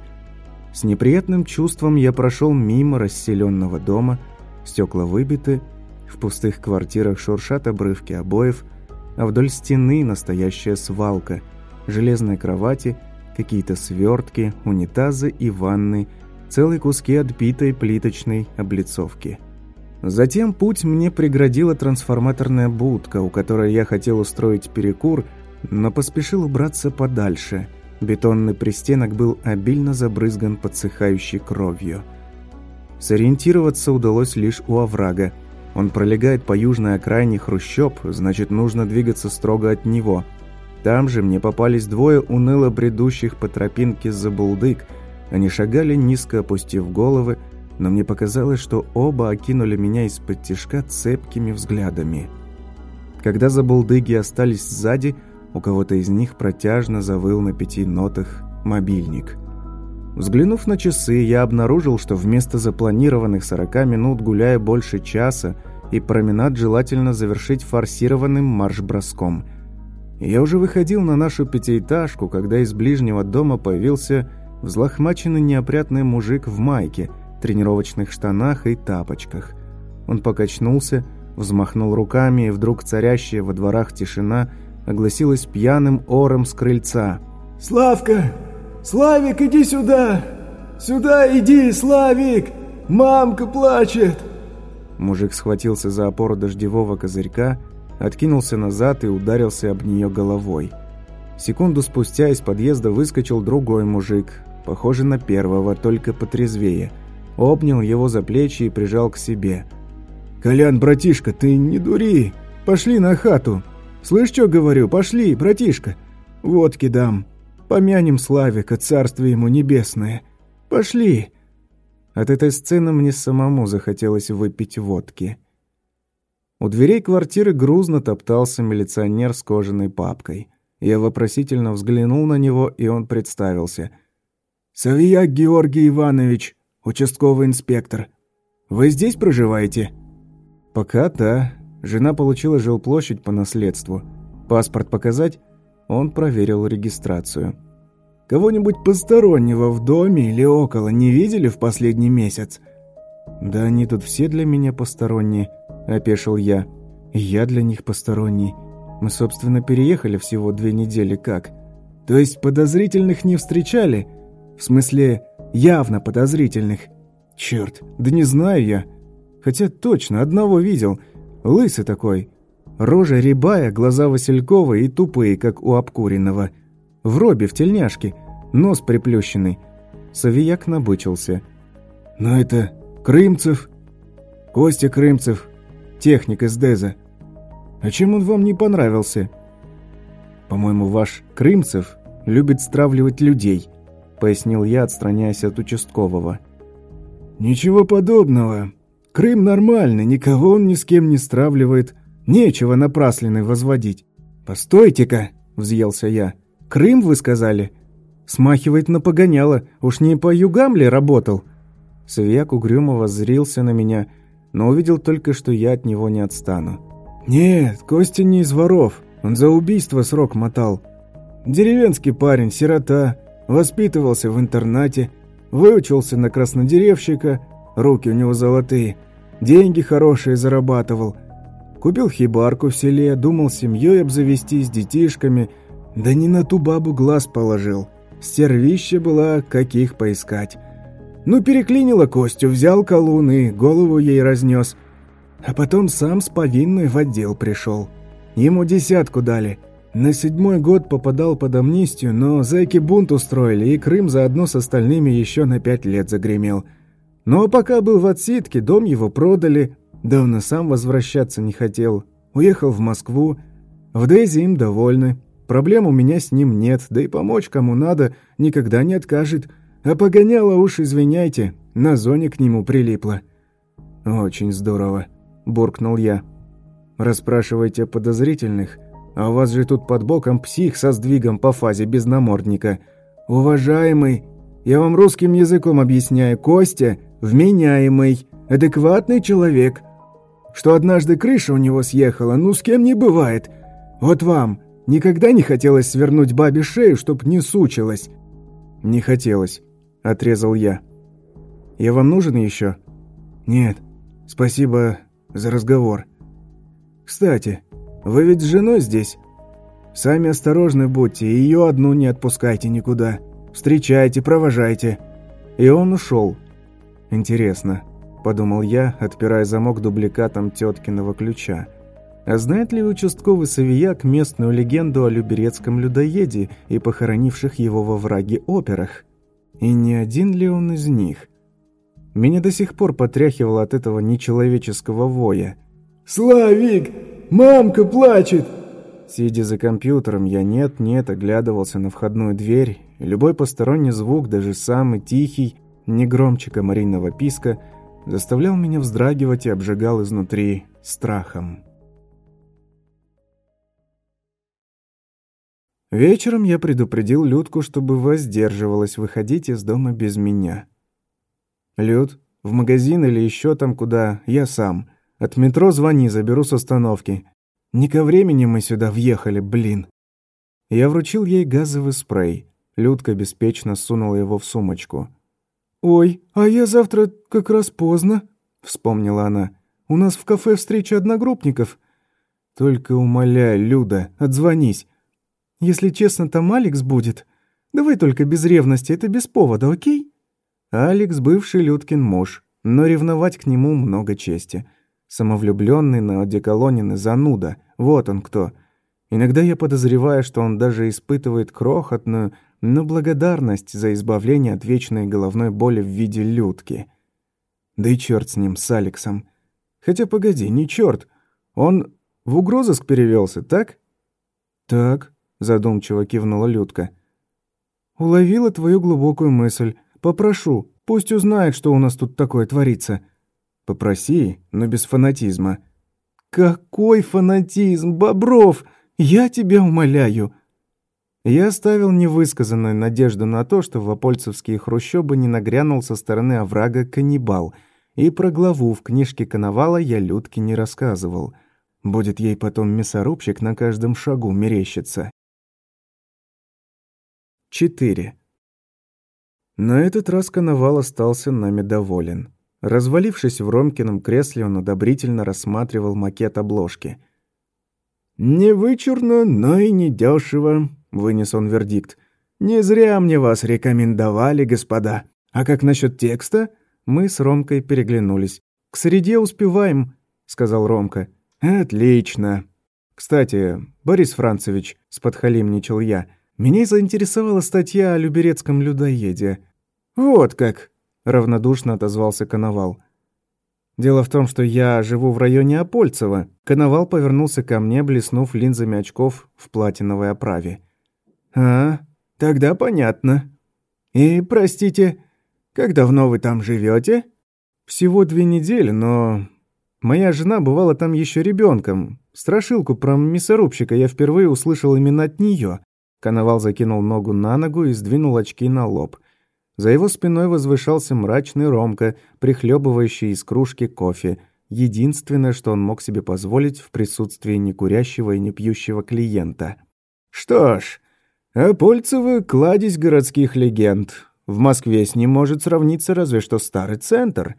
С неприятным чувством я прошел мимо расселенного дома, стекла выбиты, в пустых квартирах шуршат обрывки обоев, а вдоль стены настоящая свалка, железные кровати, какие-то свертки, унитазы и ванны, целые куски отбитой плиточной облицовки. Затем путь мне преградила трансформаторная будка, у которой я хотел устроить перекур, но поспешил убраться подальше. Бетонный пристенок был обильно забрызган подсыхающей кровью. Сориентироваться удалось лишь у оврага – он пролегает по южной окраине Хрущоб, значит, нужно двигаться строго от него. Там же мне попались двое уныло бредущих по тропинке за булдык. Они шагали, низко опустив головы, но мне показалось, что оба окинули меня из-под тишка цепкими взглядами. Когда забулдыги остались сзади, у кого-то из них протяжно завыл на пяти нотах мобильник. Взглянув на часы, я обнаружил, что вместо запланированных 40 минут гуляя больше часа, и променад желательно завершить форсированным марш-броском. Я уже выходил на нашу пятиэтажку, когда из ближнего дома появился взлохмаченный неопрятный мужик в майке, тренировочных штанах и тапочках. Он покачнулся, взмахнул руками, и вдруг царящая во дворах тишина огласилась пьяным ором с крыльца. «Славка! Славик, иди сюда! Сюда иди, Славик! Мамка плачет!» Мужик схватился за опору дождевого козырька, откинулся назад и ударился об нее головой. Секунду спустя из подъезда выскочил другой мужик, похожий на первого, только потрезвее. Обнял его за плечи и прижал к себе. «Колян, братишка, ты не дури! Пошли на хату! Слышь, что говорю? Пошли, братишка! Водки дам! Помянем Славика, царствие ему небесное! Пошли!» От этой сцены мне самому захотелось выпить водки. У дверей квартиры грузно топтался милиционер с кожаной папкой. Я вопросительно взглянул на него, и он представился. «Савияк Георгий Иванович, участковый инспектор. Вы здесь проживаете?» «Пока да. Жена получила жилплощадь по наследству. Паспорт показать?» Он проверил регистрацию. Кого-нибудь постороннего в доме или около не видели в последний месяц?» «Да они тут все для меня посторонние», — опешил я. «Я для них посторонний. Мы, собственно, переехали всего две недели как. То есть подозрительных не встречали? В смысле, явно подозрительных? Черт, да не знаю я. Хотя точно, одного видел. Лысый такой. Рожа рябая, глаза Василькова и тупые, как у обкуренного. В робе, в тельняшке, нос приплющенный. Савияк набычился. «Но это Крымцев, Костя Крымцев, техник из Деза. А чем он вам не понравился?» «По-моему, ваш Крымцев любит стравливать людей», — пояснил я, отстраняясь от участкового. «Ничего подобного. Крым нормальный, никого он ни с кем не стравливает. Нечего напраслины возводить». «Постойте-ка», — взъелся я. «Крым, вы сказали?» «Смахивает на погоняло. Уж не по югам ли работал?» Савьяк угрюмо воззрился на меня, но увидел только, что я от него не отстану. «Нет, Костя не из воров. Он за убийство срок мотал. Деревенский парень, сирота, воспитывался в интернате, выучился на краснодеревщика, руки у него золотые, деньги хорошие зарабатывал. Купил хибарку в селе, думал семьей обзавестись, детишками, да не на ту бабу глаз положил. Стервище была, каких поискать. Ну, переклинило Костю, взял колун и голову ей разнес. А потом сам с повинной в отдел пришел. Ему десятку дали. На седьмой год попадал под амнистию, но зэки бунт устроили, и Крым заодно с остальными еще на пять лет загремел. Но пока был в отсидке, дом его продали, да он и сам возвращаться не хотел. Уехал в Москву. В Дейзи им довольны. Проблем у меня с ним нет, да и помочь кому надо никогда не откажет. А погоняло уж, извиняйте, на зоне к нему прилипло. «Очень здорово», – буркнул я. Расспрашивайте подозрительных, а у вас же тут под боком псих со сдвигом по фазе без намордника. Уважаемый, я вам русским языком объясняю, Костя – вменяемый, адекватный человек. Что однажды крыша у него съехала, ну с кем не бывает. Вот вам никогда не хотелось свернуть бабе шею, чтоб не сучилась? Не хотелось, отрезал я. Я вам нужен еще? Нет, спасибо за разговор. Кстати, вы ведь с женой здесь? Сами осторожны будьте, ее одну не отпускайте никуда. Встречайте, провожайте». И он ушел. «Интересно», – подумал я, отпирая замок дубликатом теткиного ключа. «А знает ли участковый Савияк местную легенду о люберецком людоеде и похоронивших его во враге операх? И не один ли он из них?» Меня до сих пор потряхивало от этого нечеловеческого воя – «Славик, мамка плачет!» Сидя за компьютером, я нет-нет оглядывался на входную дверь, любой посторонний звук, даже самый тихий, не громче комариного писка, заставлял меня вздрагивать и обжигал изнутри страхом. Вечером я предупредил Людку, чтобы воздерживалась выходить из дома без меня. «Люд, в магазин или еще там куда, я сам», от метро звони, заберу с остановки. Не ко времени мы сюда въехали, блин. Я вручил ей газовый спрей. Людка беспечно сунула его в сумочку. «Ой, а я завтра как раз поздно», — вспомнила она. «У нас в кафе встреча одногруппников». «Только умоляй, Люда, отзвонись. Если честно, там Алекс будет. Давай только без ревности, это без повода, окей?» Алекс – бывший Людкин муж, но ревновать к нему много чести. Самовлюбленный на одеколонин и зануда. Вот он кто. Иногда я подозреваю, что он даже испытывает крохотную, но благодарность за избавление от вечной головной боли в виде людки. Да и черт с ним, с Алексом. Хотя погоди, не черт. Он в угрозыск перевелся, так? Так, задумчиво кивнула Людка. Уловила твою глубокую мысль. Попрошу, пусть узнает, что у нас тут такое творится. Попроси, но без фанатизма. Какой фанатизм, Бобров! Я тебя умоляю. Я оставил невысказанную надежду на то, что в апольцевские хрущобы не нагрянул со стороны оврага каннибал, и про главу в книжке Коновала я Людке не рассказывал. Будет ей потом мясорубщик на каждом шагу мерещиться. 4. На этот раз Коновал остался нами доволен. Развалившись в Ромкином кресле, он одобрительно рассматривал макет обложки. «Не вычурно, но и не дешево. — вынес он вердикт. «Не зря мне вас рекомендовали, господа. А как насчет текста?» Мы с Ромкой переглянулись. «К среде успеваем», — сказал Ромка. «Отлично. Кстати, Борис Францевич», — сподхалимничал я, — «меня заинтересовала статья о люберецком людоеде». «Вот как», — равнодушно отозвался Коновал. «Дело в том, что я живу в районе Апольцева». Коновал повернулся ко мне, блеснув линзами очков в платиновой оправе. «А, тогда понятно. И, простите, как давно вы там живете? «Всего две недели, но Моя жена бывала там еще ребенком. Страшилку про мясорубщика я впервые услышал именно от нее. Коновал закинул ногу на ногу и сдвинул очки на лоб. За его спиной возвышался мрачный Ромка, прихлебывающий из кружки кофе. Единственное, что он мог себе позволить в присутствии некурящего и не пьющего клиента. «Что ж, Апольцево — кладезь городских легенд. В Москве с ним может сравниться разве что старый центр».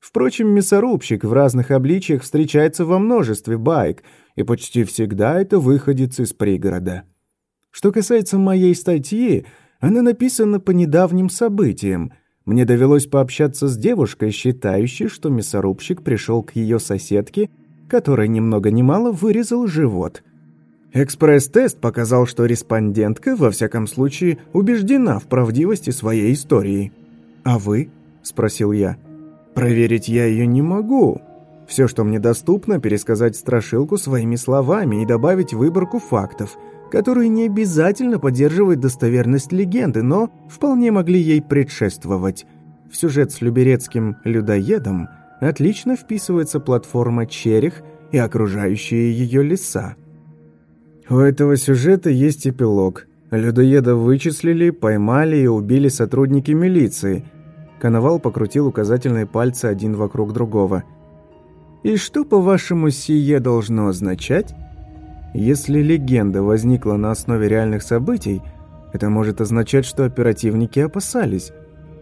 Впрочем, мясорубщик в разных обличиях встречается во множестве байк, и почти всегда это выходец из пригорода. Что касается моей статьи, она написана по недавним событиям. Мне довелось пообщаться с девушкой, считающей, что мясорубщик пришел к ее соседке, которой ни много ни вырезал живот. Экспресс-тест показал, что респондентка, во всяком случае, убеждена в правдивости своей истории. «А вы?» – спросил я. – Проверить я ее не могу. Все, что мне доступно, пересказать страшилку своими словами и добавить выборку фактов, которые не обязательно поддерживают достоверность легенды, но вполне могли ей предшествовать. В сюжет с люберецким людоедом отлично вписывается платформа Черех и окружающие ее леса. У этого сюжета есть эпилог. Людоеда вычислили, поймали и убили сотрудники милиции – Коновал покрутил указательные пальцы один вокруг другого. «И что, по-вашему, сие должно означать?» «Если легенда возникла на основе реальных событий, это может означать, что оперативники опасались.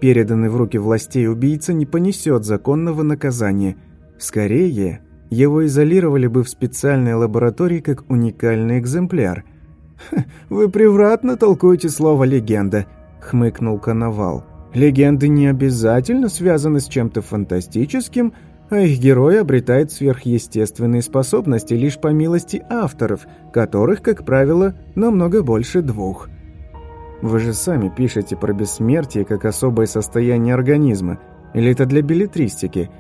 Переданный в руки властей убийца не понесет законного наказания. Скорее, его изолировали бы в специальной лаборатории как уникальный экземпляр». «Вы превратно толкуете слово «легенда», — хмыкнул Коновал. Легенды не обязательно связаны с чем-то фантастическим, а их герой обретает сверхъестественные способности лишь по милости авторов, которых, как правило, намного больше двух. Вы же сами пишете про бессмертие как особое состояние организма, или это для билетристики?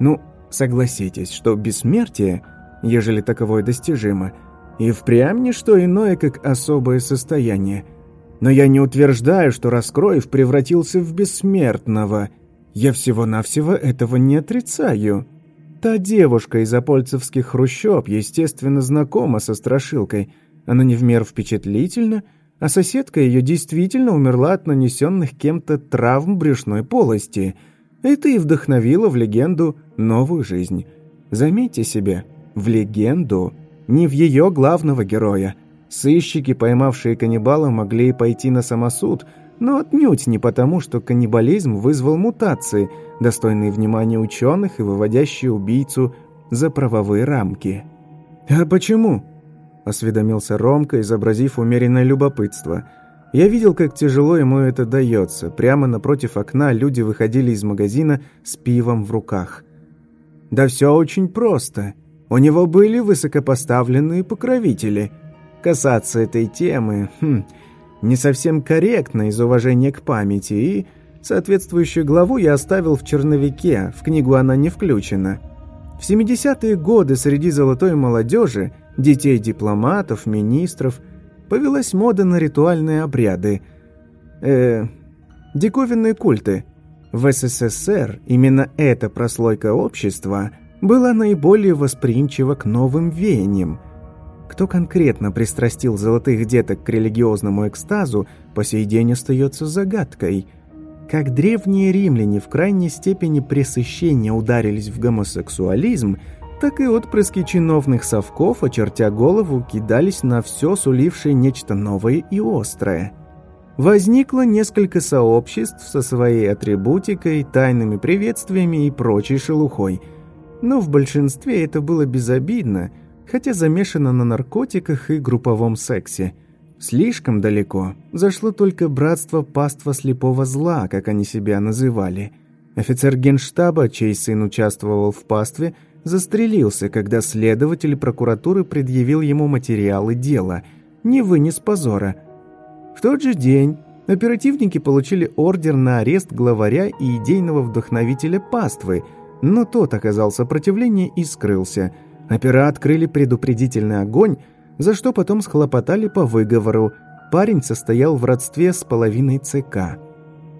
Ну, согласитесь, что бессмертие, ежели таковое достижимо, и впрямь не что иное, как особое состояние – но я не утверждаю, что Раскроев превратился в бессмертного. Я всего-навсего этого не отрицаю. Та девушка из апольцевских хрущоб, естественно, знакома со страшилкой. Она не в меру впечатлительна, а соседка ее действительно умерла от нанесенных кем-то травм брюшной полости. Это и вдохновило в легенду новую жизнь. Заметьте себе, в легенду, не в ее главного героя – Сыщики, поймавшие каннибала, могли и пойти на самосуд, но отнюдь не потому, что каннибализм вызвал мутации, достойные внимания ученых и выводящие убийцу за правовые рамки. «А почему?» – осведомился Ромка, изобразив умеренное любопытство. Я видел, как тяжело ему это дается. Прямо напротив окна люди выходили из магазина с пивом в руках. «Да все очень просто. У него были высокопоставленные покровители – Касаться этой темы хм, не совсем корректно из уважения к памяти, и соответствующую главу я оставил в черновике, в книгу она не включена. В 70-е годы среди золотой молодежи, детей дипломатов, министров, повелась мода на ритуальные обряды, э, диковинные культы. В СССР именно эта прослойка общества была наиболее восприимчива к новым веяниям – кто конкретно пристрастил золотых деток к религиозному экстазу, по сей день остается загадкой. Как древние римляне в крайней степени пресыщения ударились в гомосексуализм, так и отпрыски чиновных совков, очертя голову, кидались на все, сулившее нечто новое и острое. Возникло несколько сообществ со своей атрибутикой, тайными приветствиями и прочей шелухой. Но в большинстве это было безобидно – хотя замешана на наркотиках и групповом сексе. Слишком далеко зашло только братство паства слепого зла, как они себя называли. Офицер генштаба, чей сын участвовал в пастве, застрелился, когда следователь прокуратуры предъявил ему материалы дела, не вынес позора. В тот же день оперативники получили ордер на арест главаря и идейного вдохновителя паствы, но тот оказал сопротивление и скрылся. Опера открыли предупредительный огонь, за что потом схлопотали по выговору. Парень состоял в родстве с половиной ЦК.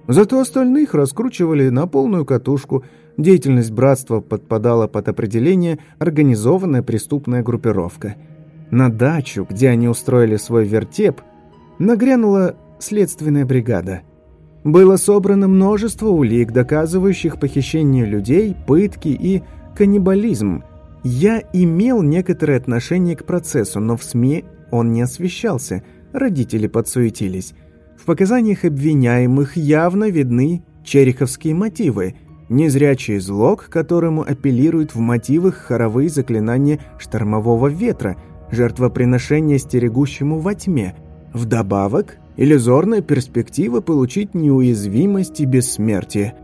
Зато остальных раскручивали на полную катушку. Деятельность братства подпадала под определение «организованная преступная группировка». На дачу, где они устроили свой вертеп, нагрянула следственная бригада. Было собрано множество улик, доказывающих похищение людей, пытки и каннибализм – я имел некоторое отношение к процессу, но в СМИ он не освещался, родители подсуетились. В показаниях обвиняемых явно видны череховские мотивы, незрячий зло, к которому апеллируют в мотивах хоровые заклинания штормового ветра, жертвоприношение стерегущему во тьме. Вдобавок, иллюзорная перспектива получить неуязвимость и бессмертие.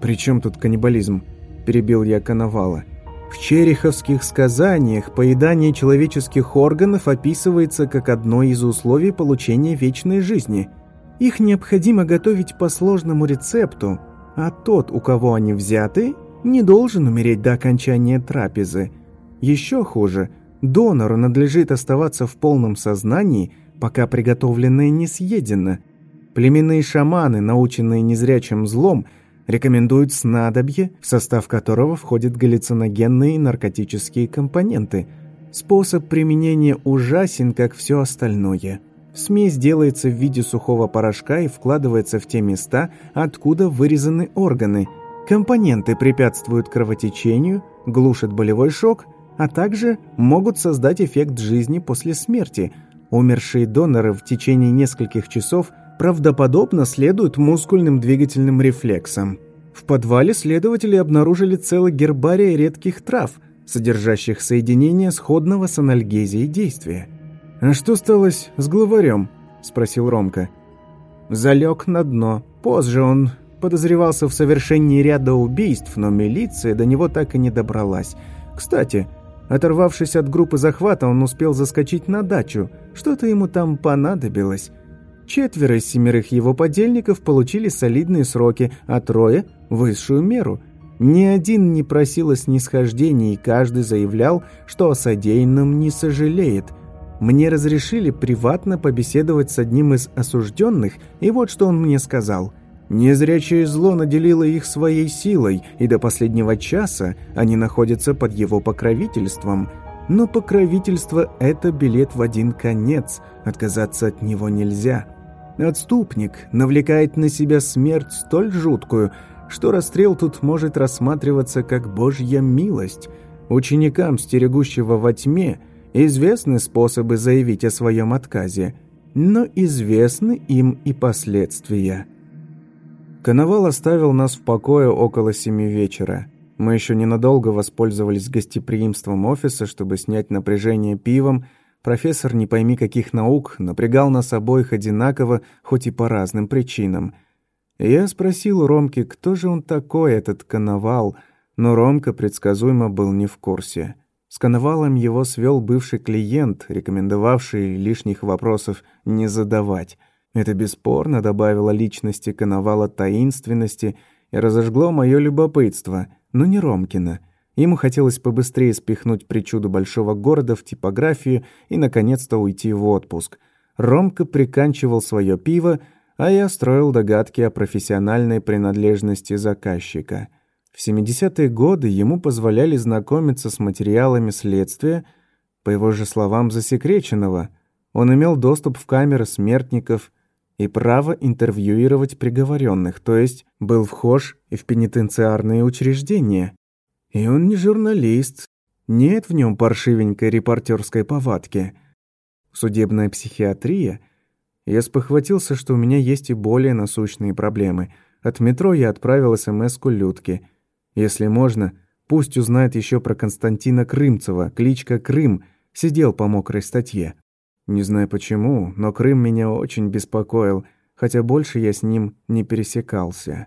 «При чем тут каннибализм?» – перебил я Коновала – в череховских сказаниях поедание человеческих органов описывается как одно из условий получения вечной жизни. Их необходимо готовить по сложному рецепту, а тот, у кого они взяты, не должен умереть до окончания трапезы. Еще хуже, донору надлежит оставаться в полном сознании, пока приготовленное не съедено. Племенные шаманы, наученные незрячим злом – рекомендуют снадобье, в состав которого входят галлюциногенные наркотические компоненты. Способ применения ужасен, как все остальное. Смесь делается в виде сухого порошка и вкладывается в те места, откуда вырезаны органы. Компоненты препятствуют кровотечению, глушат болевой шок, а также могут создать эффект жизни после смерти. Умершие доноры в течение нескольких часов – правдоподобно следуют мускульным двигательным рефлексам. В подвале следователи обнаружили целый гербарий редких трав, содержащих соединения сходного с анальгезией действия. «А что сталось с главарем?» – спросил Ромка. Залег на дно. Позже он подозревался в совершении ряда убийств, но милиция до него так и не добралась. Кстати, оторвавшись от группы захвата, он успел заскочить на дачу. Что-то ему там понадобилось. Четверо из семерых его подельников получили солидные сроки, а трое – высшую меру. Ни один не просил о снисхождении, и каждый заявлял, что о содеянном не сожалеет. Мне разрешили приватно побеседовать с одним из осужденных, и вот что он мне сказал. Незрячее зло наделило их своей силой, и до последнего часа они находятся под его покровительством – но покровительство – это билет в один конец, отказаться от него нельзя. Отступник навлекает на себя смерть столь жуткую, что расстрел тут может рассматриваться как божья милость. Ученикам, стерегущего во тьме, известны способы заявить о своем отказе, но известны им и последствия. Коновал оставил нас в покое около семи вечера. Мы еще ненадолго воспользовались гостеприимством офиса, чтобы снять напряжение пивом. Профессор не пойми каких наук напрягал нас обоих одинаково, хоть и по разным причинам. Я спросил у Ромки, кто же он такой, этот коновал, но Ромка предсказуемо был не в курсе. С коновалом его свел бывший клиент, рекомендовавший лишних вопросов не задавать. Это бесспорно добавило личности коновала таинственности и разожгло мое любопытство — но не Ромкина. Ему хотелось побыстрее спихнуть причуду большого города в типографию и, наконец-то, уйти в отпуск. Ромка приканчивал свое пиво, а я строил догадки о профессиональной принадлежности заказчика. В 70-е годы ему позволяли знакомиться с материалами следствия, по его же словам, засекреченного. Он имел доступ в камеры смертников – и право интервьюировать приговоренных, то есть был вхож и в пенитенциарные учреждения. И он не журналист, нет в нем паршивенькой репортерской повадки. Судебная психиатрия. Я спохватился, что у меня есть и более насущные проблемы. От метро я отправил СМС-ку Людке. Если можно, пусть узнает еще про Константина Крымцева, кличка Крым, сидел по мокрой статье. Не знаю почему, но Крым меня очень беспокоил, хотя больше я с ним не пересекался.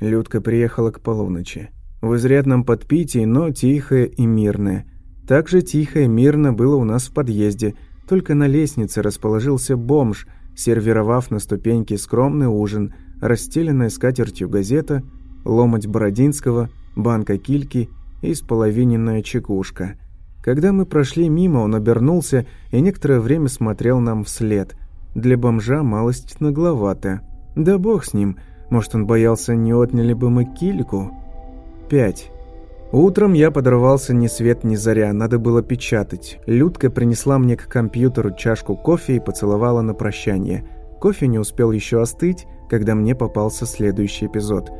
Людка приехала к полуночи. В изрядном подпитии, но тихая и мирная. Так же тихо и мирно было у нас в подъезде, только на лестнице расположился бомж, сервировав на ступеньке скромный ужин, расстеленная скатертью газета, ломоть Бородинского, банка кильки и споловиненная чекушка. Когда мы прошли мимо, он обернулся и некоторое время смотрел нам вслед. Для бомжа малость нагловато. Да бог с ним, может, он боялся, не отняли бы мы кильку? 5. Утром я подорвался ни свет ни заря, надо было печатать. Людка принесла мне к компьютеру чашку кофе и поцеловала на прощание. Кофе не успел еще остыть, когда мне попался следующий эпизод.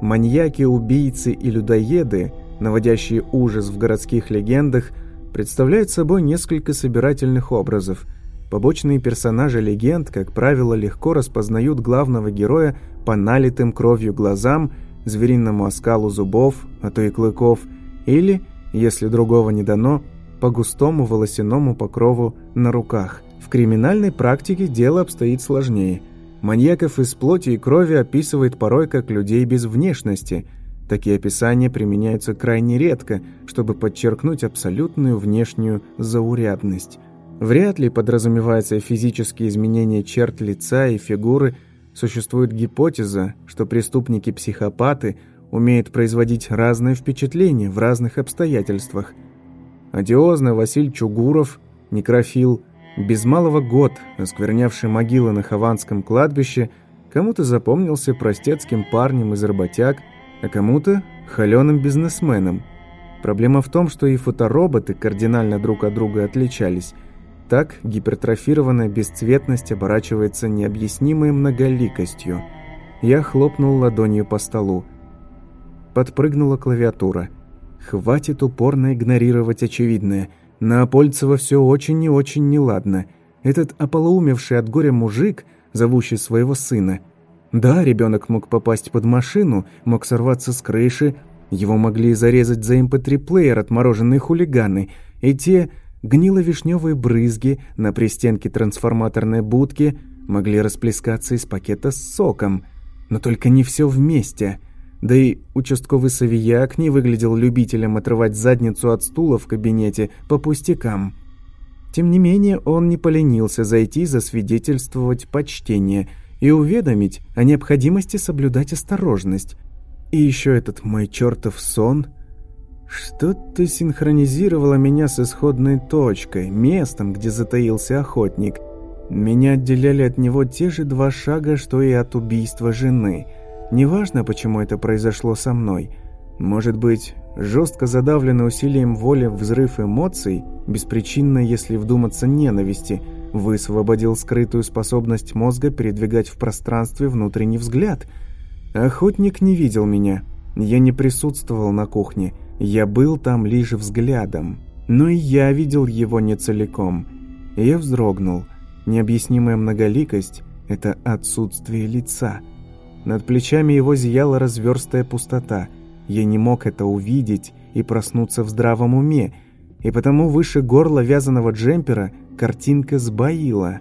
Маньяки, убийцы и людоеды, наводящие ужас в городских легендах, представляют собой несколько собирательных образов. Побочные персонажи легенд, как правило, легко распознают главного героя по налитым кровью глазам – звериному оскалу зубов, а то и клыков, или, если другого не дано, по густому волосяному покрову на руках. В криминальной практике дело обстоит сложнее. Маньяков из плоти и крови описывает порой как людей без внешности. Такие описания применяются крайне редко, чтобы подчеркнуть абсолютную внешнюю заурядность. Вряд ли подразумеваются физические изменения черт лица и фигуры – Существует гипотеза, что преступники-психопаты умеют производить разные впечатления в разных обстоятельствах. Одиозно Василь Чугуров, некрофил, без малого год осквернявший могилы на Хованском кладбище, кому-то запомнился простецким парнем из работяг, а кому-то – холеным бизнесменом. Проблема в том, что и фотороботы кардинально друг от друга отличались – так гипертрофированная бесцветность оборачивается необъяснимой многоликостью. Я хлопнул ладонью по столу. Подпрыгнула клавиатура. Хватит упорно игнорировать очевидное. На Апольцева все очень и очень неладно. Этот ополоумевший от горя мужик, зовущий своего сына. Да, ребенок мог попасть под машину, мог сорваться с крыши, его могли зарезать за mp3-плеер эм отмороженные хулиганы, и те Гнило-вишневые брызги на пристенке трансформаторной будки могли расплескаться из пакета с соком, но только не все вместе. Да и участковый Савияк не выглядел любителем отрывать задницу от стула в кабинете по пустякам. Тем не менее, он не поленился зайти засвидетельствовать почтение и уведомить о необходимости соблюдать осторожность. И еще этот мой чертов сон — что-то синхронизировало меня с исходной точкой, местом, где затаился охотник. Меня отделяли от него те же два шага, что и от убийства жены. Неважно, почему это произошло со мной. Может быть, жестко задавленный усилием воли взрыв эмоций, беспричинно, если вдуматься ненависти, высвободил скрытую способность мозга передвигать в пространстве внутренний взгляд. Охотник не видел меня. Я не присутствовал на кухне. Я был там лишь взглядом, но и я видел его не целиком. Я вздрогнул. Необъяснимая многоликость — это отсутствие лица. Над плечами его зияла разверстая пустота. Я не мог это увидеть и проснуться в здравом уме, и потому выше горла вязаного джемпера картинка сбоила.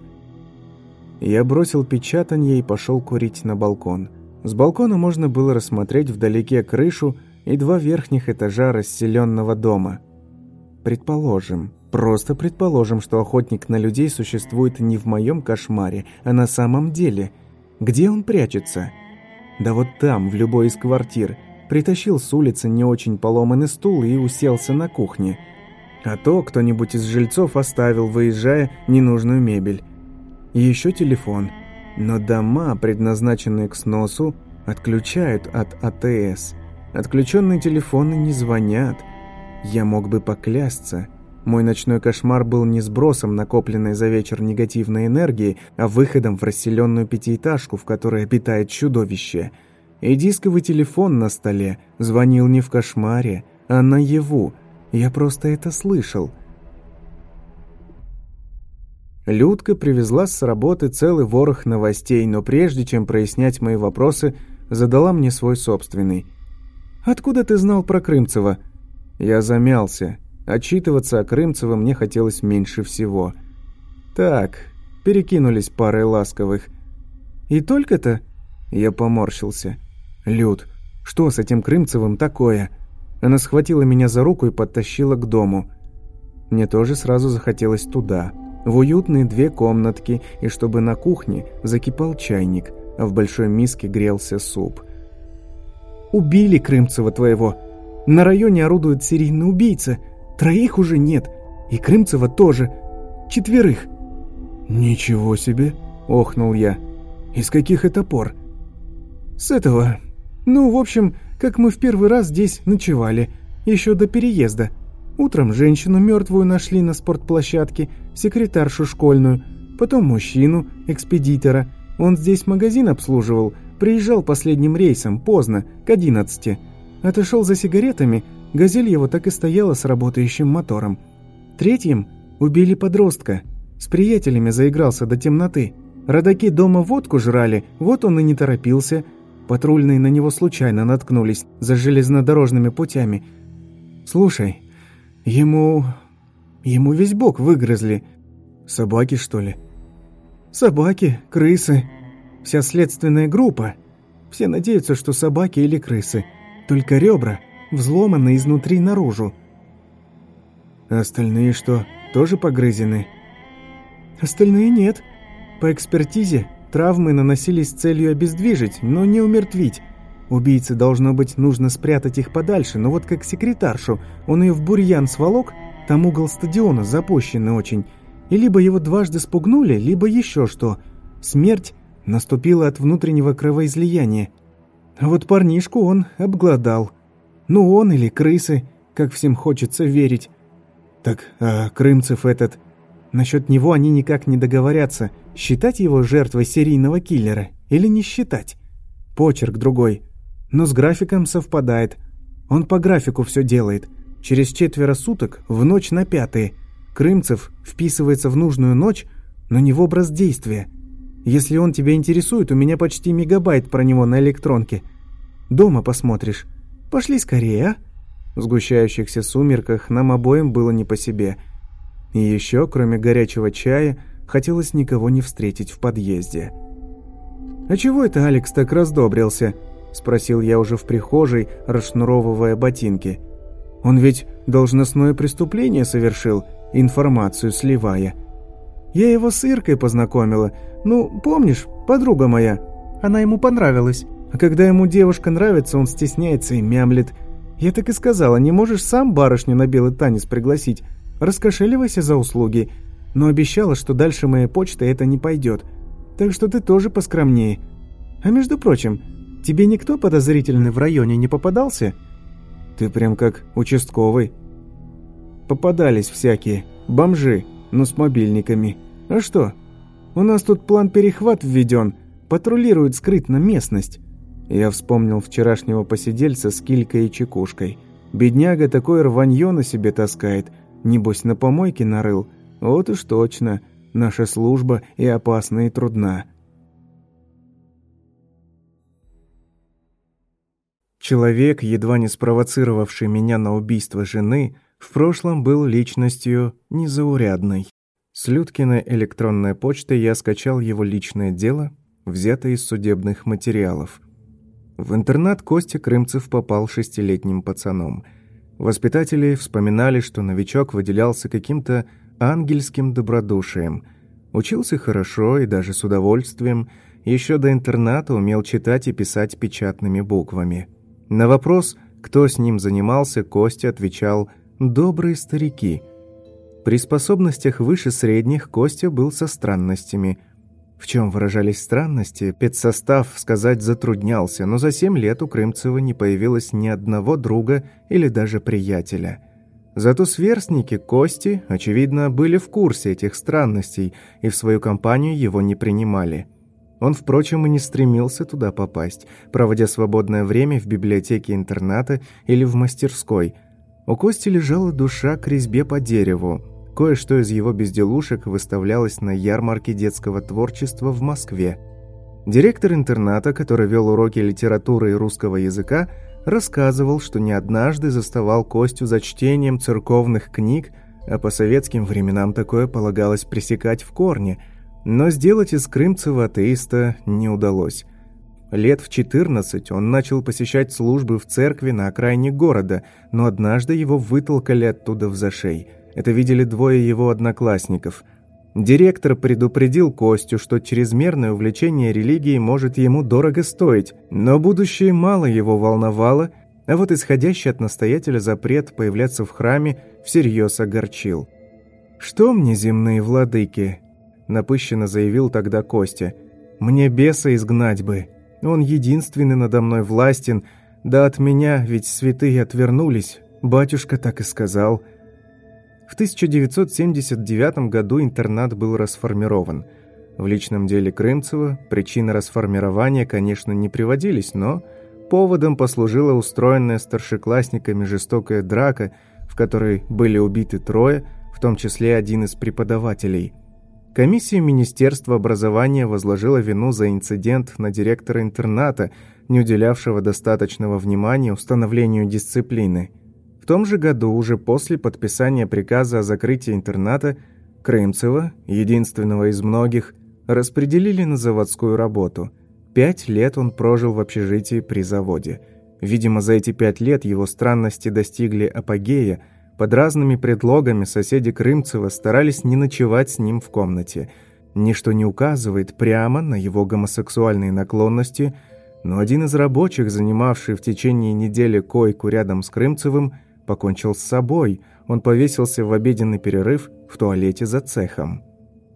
Я бросил печатанье и пошел курить на балкон. С балкона можно было рассмотреть вдалеке крышу и два верхних этажа расселенного дома. Предположим, просто предположим, что охотник на людей существует не в моем кошмаре, а на самом деле. Где он прячется? Да вот там, в любой из квартир. Притащил с улицы не очень поломанный стул и уселся на кухне. А то кто-нибудь из жильцов оставил, выезжая, ненужную мебель. Еще телефон. Но дома, предназначенные к сносу, отключают от АТС. Отключенные телефоны не звонят. Я мог бы поклясться. Мой ночной кошмар был не сбросом накопленной за вечер негативной энергии, а выходом в расселенную пятиэтажку, в которой обитает чудовище. И дисковый телефон на столе звонил не в кошмаре, а наяву. Я просто это слышал. Людка привезла с работы целый ворох новостей, но прежде чем прояснять мои вопросы, задала мне свой собственный – «Откуда ты знал про Крымцева?» Я замялся. Отчитываться о Крымцево мне хотелось меньше всего. Так, перекинулись парой ласковых. «И только-то?» Я поморщился. «Люд, что с этим Крымцевым такое?» Она схватила меня за руку и подтащила к дому. Мне тоже сразу захотелось туда, в уютные две комнатки, и чтобы на кухне закипал чайник, а в большой миске грелся суп. «Убили Крымцева твоего. На районе орудует серийный убийца. Троих уже нет. И Крымцева тоже. Четверых». «Ничего себе!» – охнул я. «Из каких это пор?» «С этого. Ну, в общем, как мы в первый раз здесь ночевали, еще до переезда. Утром женщину мертвую нашли на спортплощадке, секретаршу школьную, потом мужчину, экспедитора. Он здесь магазин обслуживал, приезжал последним рейсом, поздно, к одиннадцати. Отошел за сигаретами, газель его так и стояла с работающим мотором. Третьим убили подростка. С приятелями заигрался до темноты. Родаки дома водку жрали, вот он и не торопился. Патрульные на него случайно наткнулись за железнодорожными путями. «Слушай, Ему... ему весь бок выгрызли. Собаки, что ли? Собаки, крысы. Вся следственная группа. Все надеются, что собаки или крысы. Только ребра взломаны изнутри наружу. Остальные что, тоже погрызены? Остальные нет. По экспертизе травмы наносились с целью обездвижить, но не умертвить. Убийце, должно быть, нужно спрятать их подальше, но вот как секретаршу, он ее в бурьян сволок, там угол стадиона запущенный очень, и либо его дважды спугнули, либо еще что. Смерть наступила от внутреннего кровоизлияния. А вот парнишку он обглодал. Ну он или крысы, как всем хочется верить. Так, а Крымцев этот... Насчет него они никак не договорятся, считать его жертвой серийного киллера или не считать. Почерк другой — но с графиком совпадает. Он по графику все делает. Через четверо суток, в ночь на пятые, Крымцев вписывается в нужную ночь, но не в образ действия. Если он тебя интересует, у меня почти мегабайт про него на электронке. Дома посмотришь. Пошли скорее, а? В сгущающихся сумерках нам обоим было не по себе. И еще, кроме горячего чая, хотелось никого не встретить в подъезде. «А чего это Алекс так раздобрился?» Спросил я уже в прихожей, расшнуровывая ботинки. Он ведь должностное преступление совершил, информацию сливая. Я его с Иркой познакомила. Ну, помнишь, подруга моя. Она ему понравилась. А когда ему девушка нравится, он стесняется и мямлет. Я так и сказала, не можешь сам барышню на белый танец пригласить. Раскошеливайся за услуги. Но обещала, что дальше моей почты это не пойдет. Так что ты тоже поскромнее. А между прочим, Тебе никто подозрительный в районе не попадался? Ты прям как участковый. Попадались всякие. Бомжи, но с мобильниками. А что? У нас тут план перехват введен. Патрулирует скрытно местность. Я вспомнил вчерашнего посидельца с килькой и чекушкой. Бедняга такое рванье на себе таскает. Небось, на помойке нарыл. Вот уж точно. Наша служба и опасна, и трудна. Человек, едва не спровоцировавший меня на убийство жены, в прошлом был личностью незаурядной. С Людкиной электронной почты я скачал его личное дело, взятое из судебных материалов. В интернат Костя Крымцев попал шестилетним пацаном. Воспитатели вспоминали, что новичок выделялся каким-то ангельским добродушием. Учился хорошо и даже с удовольствием, еще до интерната умел читать и писать печатными буквами – на вопрос, кто с ним занимался, Костя отвечал «добрые старики». При способностях выше средних Костя был со странностями. В чем выражались странности, педсостав сказать затруднялся, но за семь лет у Крымцева не появилось ни одного друга или даже приятеля. Зато сверстники Кости, очевидно, были в курсе этих странностей и в свою компанию его не принимали – он, впрочем, и не стремился туда попасть, проводя свободное время в библиотеке интерната или в мастерской. У Кости лежала душа к резьбе по дереву. Кое-что из его безделушек выставлялось на ярмарке детского творчества в Москве. Директор интерната, который вел уроки литературы и русского языка, рассказывал, что не однажды заставал Костю за чтением церковных книг, а по советским временам такое полагалось пресекать в корне, но сделать из Крымцева атеиста не удалось. Лет в 14 он начал посещать службы в церкви на окраине города, но однажды его вытолкали оттуда в зашей. Это видели двое его одноклассников. Директор предупредил Костю, что чрезмерное увлечение религией может ему дорого стоить, но будущее мало его волновало, а вот исходящий от настоятеля запрет появляться в храме всерьез огорчил. «Что мне, земные владыки?» – напыщенно заявил тогда Костя. «Мне беса изгнать бы». Он единственный надо мной властен, да от меня ведь святые отвернулись, батюшка так и сказал. В 1979 году интернат был расформирован. В личном деле Крымцева причины расформирования, конечно, не приводились, но поводом послужила устроенная старшеклассниками жестокая драка, в которой были убиты трое, в том числе один из преподавателей – Комиссия Министерства образования возложила вину за инцидент на директора интерната, не уделявшего достаточного внимания установлению дисциплины. В том же году, уже после подписания приказа о закрытии интерната, Крымцева, единственного из многих, распределили на заводскую работу. Пять лет он прожил в общежитии при заводе. Видимо, за эти пять лет его странности достигли апогея – под разными предлогами соседи Крымцева старались не ночевать с ним в комнате. Ничто не указывает прямо на его гомосексуальные наклонности, но один из рабочих, занимавший в течение недели койку рядом с Крымцевым, покончил с собой. Он повесился в обеденный перерыв в туалете за цехом.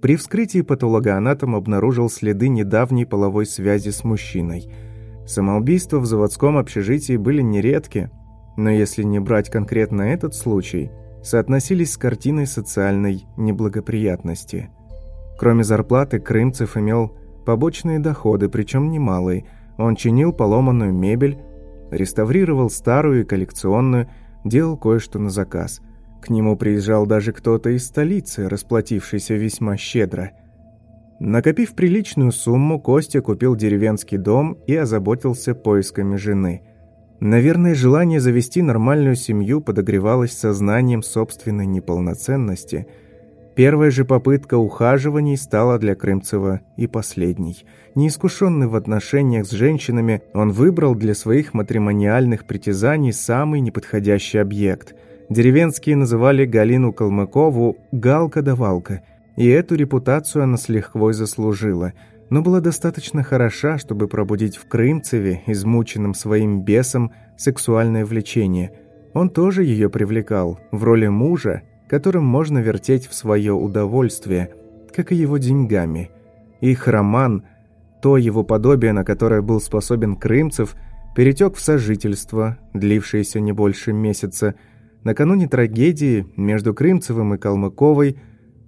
При вскрытии патологоанатом обнаружил следы недавней половой связи с мужчиной. Самоубийства в заводском общежитии были нередки, но если не брать конкретно этот случай, соотносились с картиной социальной неблагоприятности. Кроме зарплаты, Крымцев имел побочные доходы, причем немалые. Он чинил поломанную мебель, реставрировал старую и коллекционную, делал кое-что на заказ. К нему приезжал даже кто-то из столицы, расплатившийся весьма щедро. Накопив приличную сумму, Костя купил деревенский дом и озаботился поисками жены – Наверное, желание завести нормальную семью подогревалось сознанием собственной неполноценности. Первая же попытка ухаживаний стала для Крымцева и последней. Неискушенный в отношениях с женщинами, он выбрал для своих матримониальных притязаний самый неподходящий объект. Деревенские называли Галину Калмыкову «галка-давалка», и эту репутацию она с лихвой заслужила – но была достаточно хороша, чтобы пробудить в Крымцеве, измученном своим бесом, сексуальное влечение. Он тоже ее привлекал, в роли мужа, которым можно вертеть в свое удовольствие, как и его деньгами. Их роман, то его подобие, на которое был способен Крымцев, перетек в сожительство, длившееся не больше месяца. Накануне трагедии между Крымцевым и Калмыковой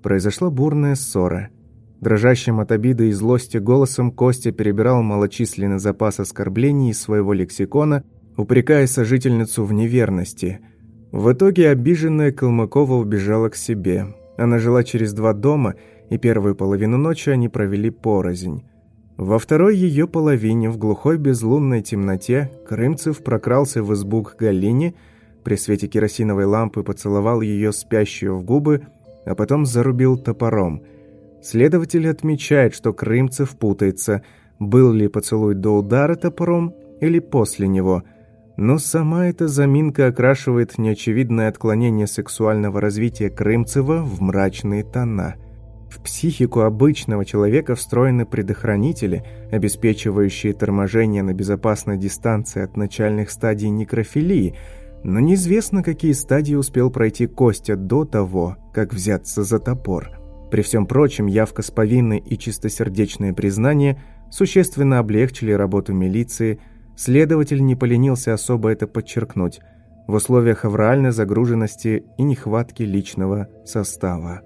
произошла бурная ссора – Дрожащим от обиды и злости голосом Костя перебирал малочисленный запас оскорблений из своего лексикона, упрекая сожительницу в неверности. В итоге обиженная Калмыкова убежала к себе. Она жила через два дома, и первую половину ночи они провели порознь. Во второй ее половине, в глухой безлунной темноте, Крымцев прокрался в избу к Галине, при свете керосиновой лампы поцеловал ее спящую в губы, а потом зарубил топором – Следователь отмечает, что Крымцев путается, был ли поцелуй до удара топором или после него. Но сама эта заминка окрашивает неочевидное отклонение сексуального развития Крымцева в мрачные тона. В психику обычного человека встроены предохранители, обеспечивающие торможение на безопасной дистанции от начальных стадий некрофилии, но неизвестно, какие стадии успел пройти Костя до того, как взяться за топор – при всем прочем, явка с повинной и чистосердечное признание существенно облегчили работу милиции, следователь не поленился особо это подчеркнуть в условиях авральной загруженности и нехватки личного состава.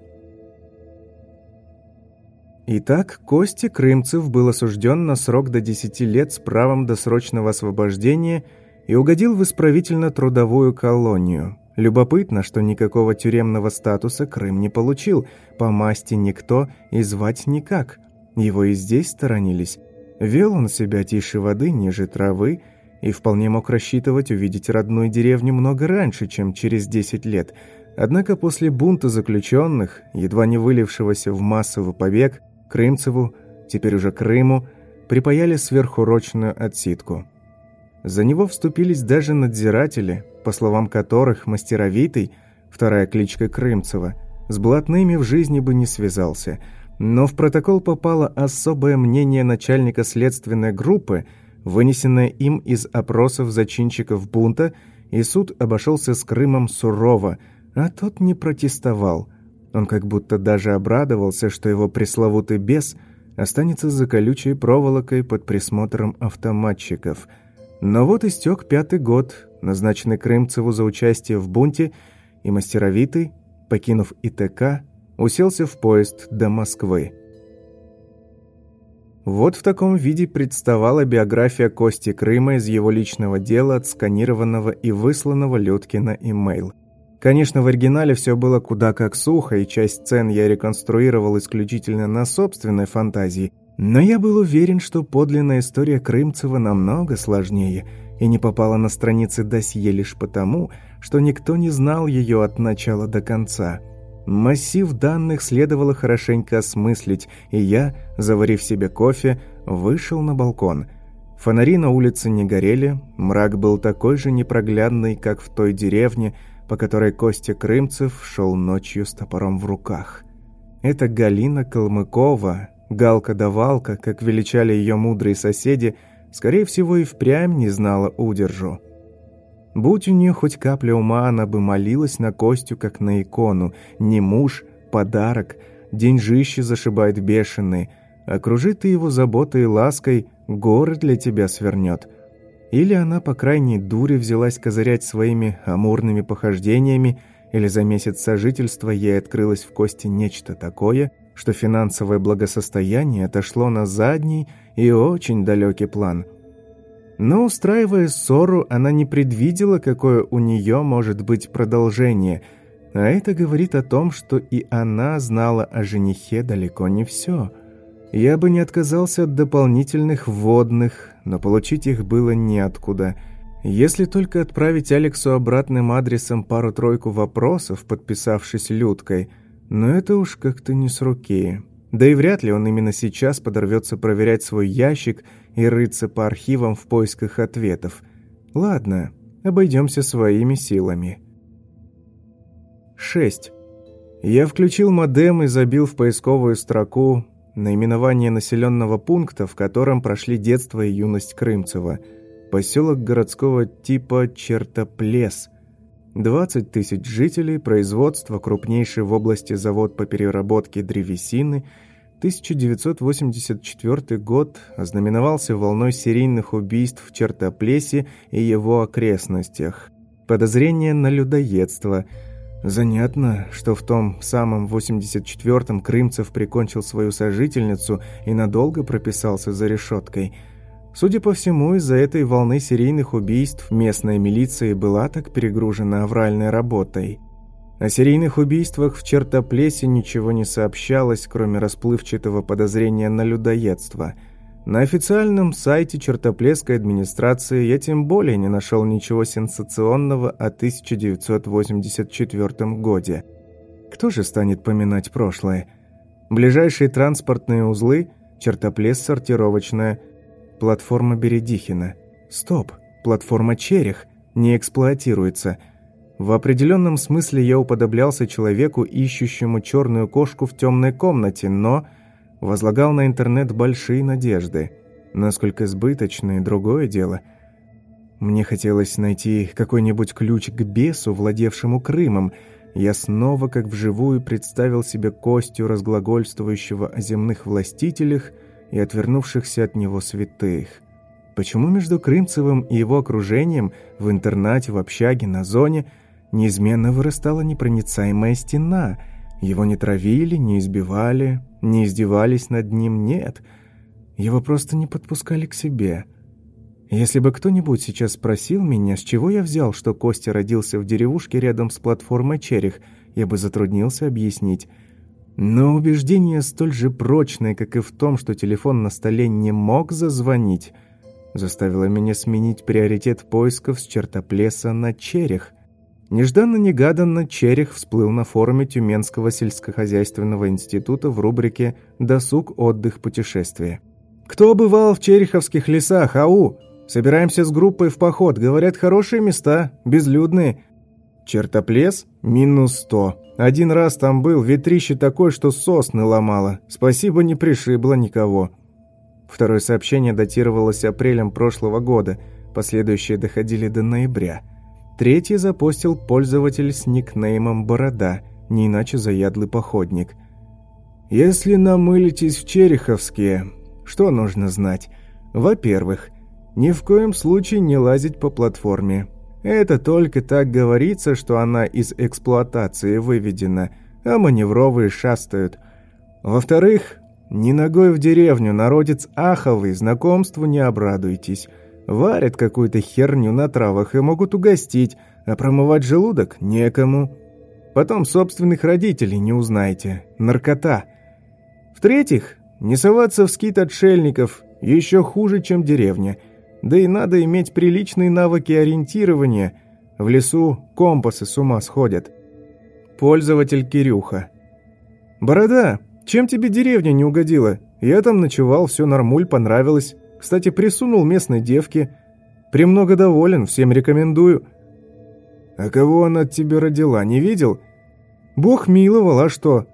Итак, Костя Крымцев был осужден на срок до 10 лет с правом досрочного освобождения и угодил в исправительно-трудовую колонию – Любопытно, что никакого тюремного статуса Крым не получил, по масти никто и звать никак. Его и здесь сторонились. Вел он себя тише воды, ниже травы, и вполне мог рассчитывать увидеть родную деревню много раньше, чем через 10 лет. Однако после бунта заключенных, едва не вылившегося в массовый побег, Крымцеву, теперь уже Крыму, припаяли сверхурочную отсидку. За него вступились даже надзиратели, по словам которых мастеровитый, вторая кличка Крымцева, с блатными в жизни бы не связался. Но в протокол попало особое мнение начальника следственной группы, вынесенное им из опросов зачинщиков бунта, и суд обошелся с Крымом сурово, а тот не протестовал. Он как будто даже обрадовался, что его пресловутый бес останется за колючей проволокой под присмотром автоматчиков. Но вот истек пятый год, назначенный Крымцеву за участие в бунте, и мастеровитый, покинув ИТК, уселся в поезд до Москвы. Вот в таком виде представала биография Кости Крыма из его личного дела, отсканированного и высланного Людке на имейл. Конечно, в оригинале все было куда как сухо, и часть сцен я реконструировал исключительно на собственной фантазии, но я был уверен, что подлинная история Крымцева намного сложнее и не попала на страницы досье лишь потому, что никто не знал ее от начала до конца. Массив данных следовало хорошенько осмыслить, и я, заварив себе кофе, вышел на балкон. Фонари на улице не горели, мрак был такой же непроглядный, как в той деревне, по которой Костя Крымцев шел ночью с топором в руках. Это Галина Калмыкова, Галка-давалка, как величали ее мудрые соседи, скорее всего и впрямь не знала удержу. Будь у нее хоть капля ума, она бы молилась на Костю, как на икону. Не муж, подарок, деньжище зашибает бешеный. Окружи ты его заботой и лаской, горы для тебя свернет. Или она, по крайней дуре, взялась козырять своими амурными похождениями, или за месяц сожительства ей открылось в Кости нечто такое, что финансовое благосостояние отошло на задний и очень далекий план – но, устраивая ссору, она не предвидела, какое у нее может быть продолжение. А это говорит о том, что и она знала о женихе далеко не все. Я бы не отказался от дополнительных вводных, но получить их было неоткуда. Если только отправить Алексу обратным адресом пару-тройку вопросов, подписавшись Людкой, но это уж как-то не с руки. Да и вряд ли он именно сейчас подорвется проверять свой ящик и рыться по архивам в поисках ответов. Ладно, обойдемся своими силами. 6. Я включил модем и забил в поисковую строку наименование населенного пункта, в котором прошли детство и юность Крымцева. Поселок городского типа Чертоплес. 20 тысяч жителей, производство, крупнейший в области завод по переработке древесины – 1984 год ознаменовался волной серийных убийств в Чертоплесе и его окрестностях. Подозрение на людоедство. Занятно, что в том самом 84-м Крымцев прикончил свою сожительницу и надолго прописался за решеткой. Судя по всему, из-за этой волны серийных убийств местная милиция была так перегружена авральной работой – о серийных убийствах в Чертоплесе ничего не сообщалось, кроме расплывчатого подозрения на людоедство. На официальном сайте Чертоплесской администрации я тем более не нашел ничего сенсационного о 1984 годе. Кто же станет поминать прошлое? Ближайшие транспортные узлы – Чертоплес сортировочная, платформа Бередихина. Стоп, платформа Черех не эксплуатируется – в определенном смысле я уподоблялся человеку, ищущему черную кошку в темной комнате, но возлагал на интернет большие надежды. Насколько избыточные – другое дело. Мне хотелось найти какой-нибудь ключ к бесу, владевшему Крымом. Я снова, как вживую, представил себе Костю, разглагольствующего о земных властителях и отвернувшихся от него святых. Почему между Крымцевым и его окружением в интернате, в общаге, на зоне – неизменно вырастала непроницаемая стена. Его не травили, не избивали, не издевались над ним, нет. Его просто не подпускали к себе. Если бы кто-нибудь сейчас спросил меня, с чего я взял, что Костя родился в деревушке рядом с платформой Черех, я бы затруднился объяснить. Но убеждение столь же прочное, как и в том, что телефон на столе не мог зазвонить, заставило меня сменить приоритет поисков с чертоплеса на черех. Нежданно-негаданно черех всплыл на форуме Тюменского сельскохозяйственного института в рубрике «Досуг, отдых, путешествия». «Кто бывал в череховских лесах, ау? Собираемся с группой в поход. Говорят, хорошие места, безлюдные. Чертоплес? Минус сто. Один раз там был, ветрище такое, что сосны ломало. Спасибо, не пришибло никого. Второе сообщение датировалось апрелем прошлого года. Последующие доходили до ноября. Третье запостил пользователь с никнеймом «Борода», не иначе заядлый походник. «Если намылитесь в Череховские, что нужно знать? Во-первых, ни в коем случае не лазить по платформе. Это только так говорится, что она из эксплуатации выведена, а маневровые шастают. Во-вторых, ни ногой в деревню, народец аховый, знакомству не обрадуйтесь. Варят какую-то херню на травах и могут угостить, а промывать желудок некому. Потом собственных родителей не узнаете. Наркота. В-третьих, не соваться в скит отшельников, еще хуже, чем деревня – да и надо иметь приличные навыки ориентирования. В лесу компасы с ума сходят. Пользователь Кирюха. «Борода, чем тебе деревня не угодила? Я там ночевал, все нормуль, понравилось. Кстати, присунул местной девке. Премного доволен, всем рекомендую». «А кого она от тебя родила, не видел?» «Бог миловал, а что?»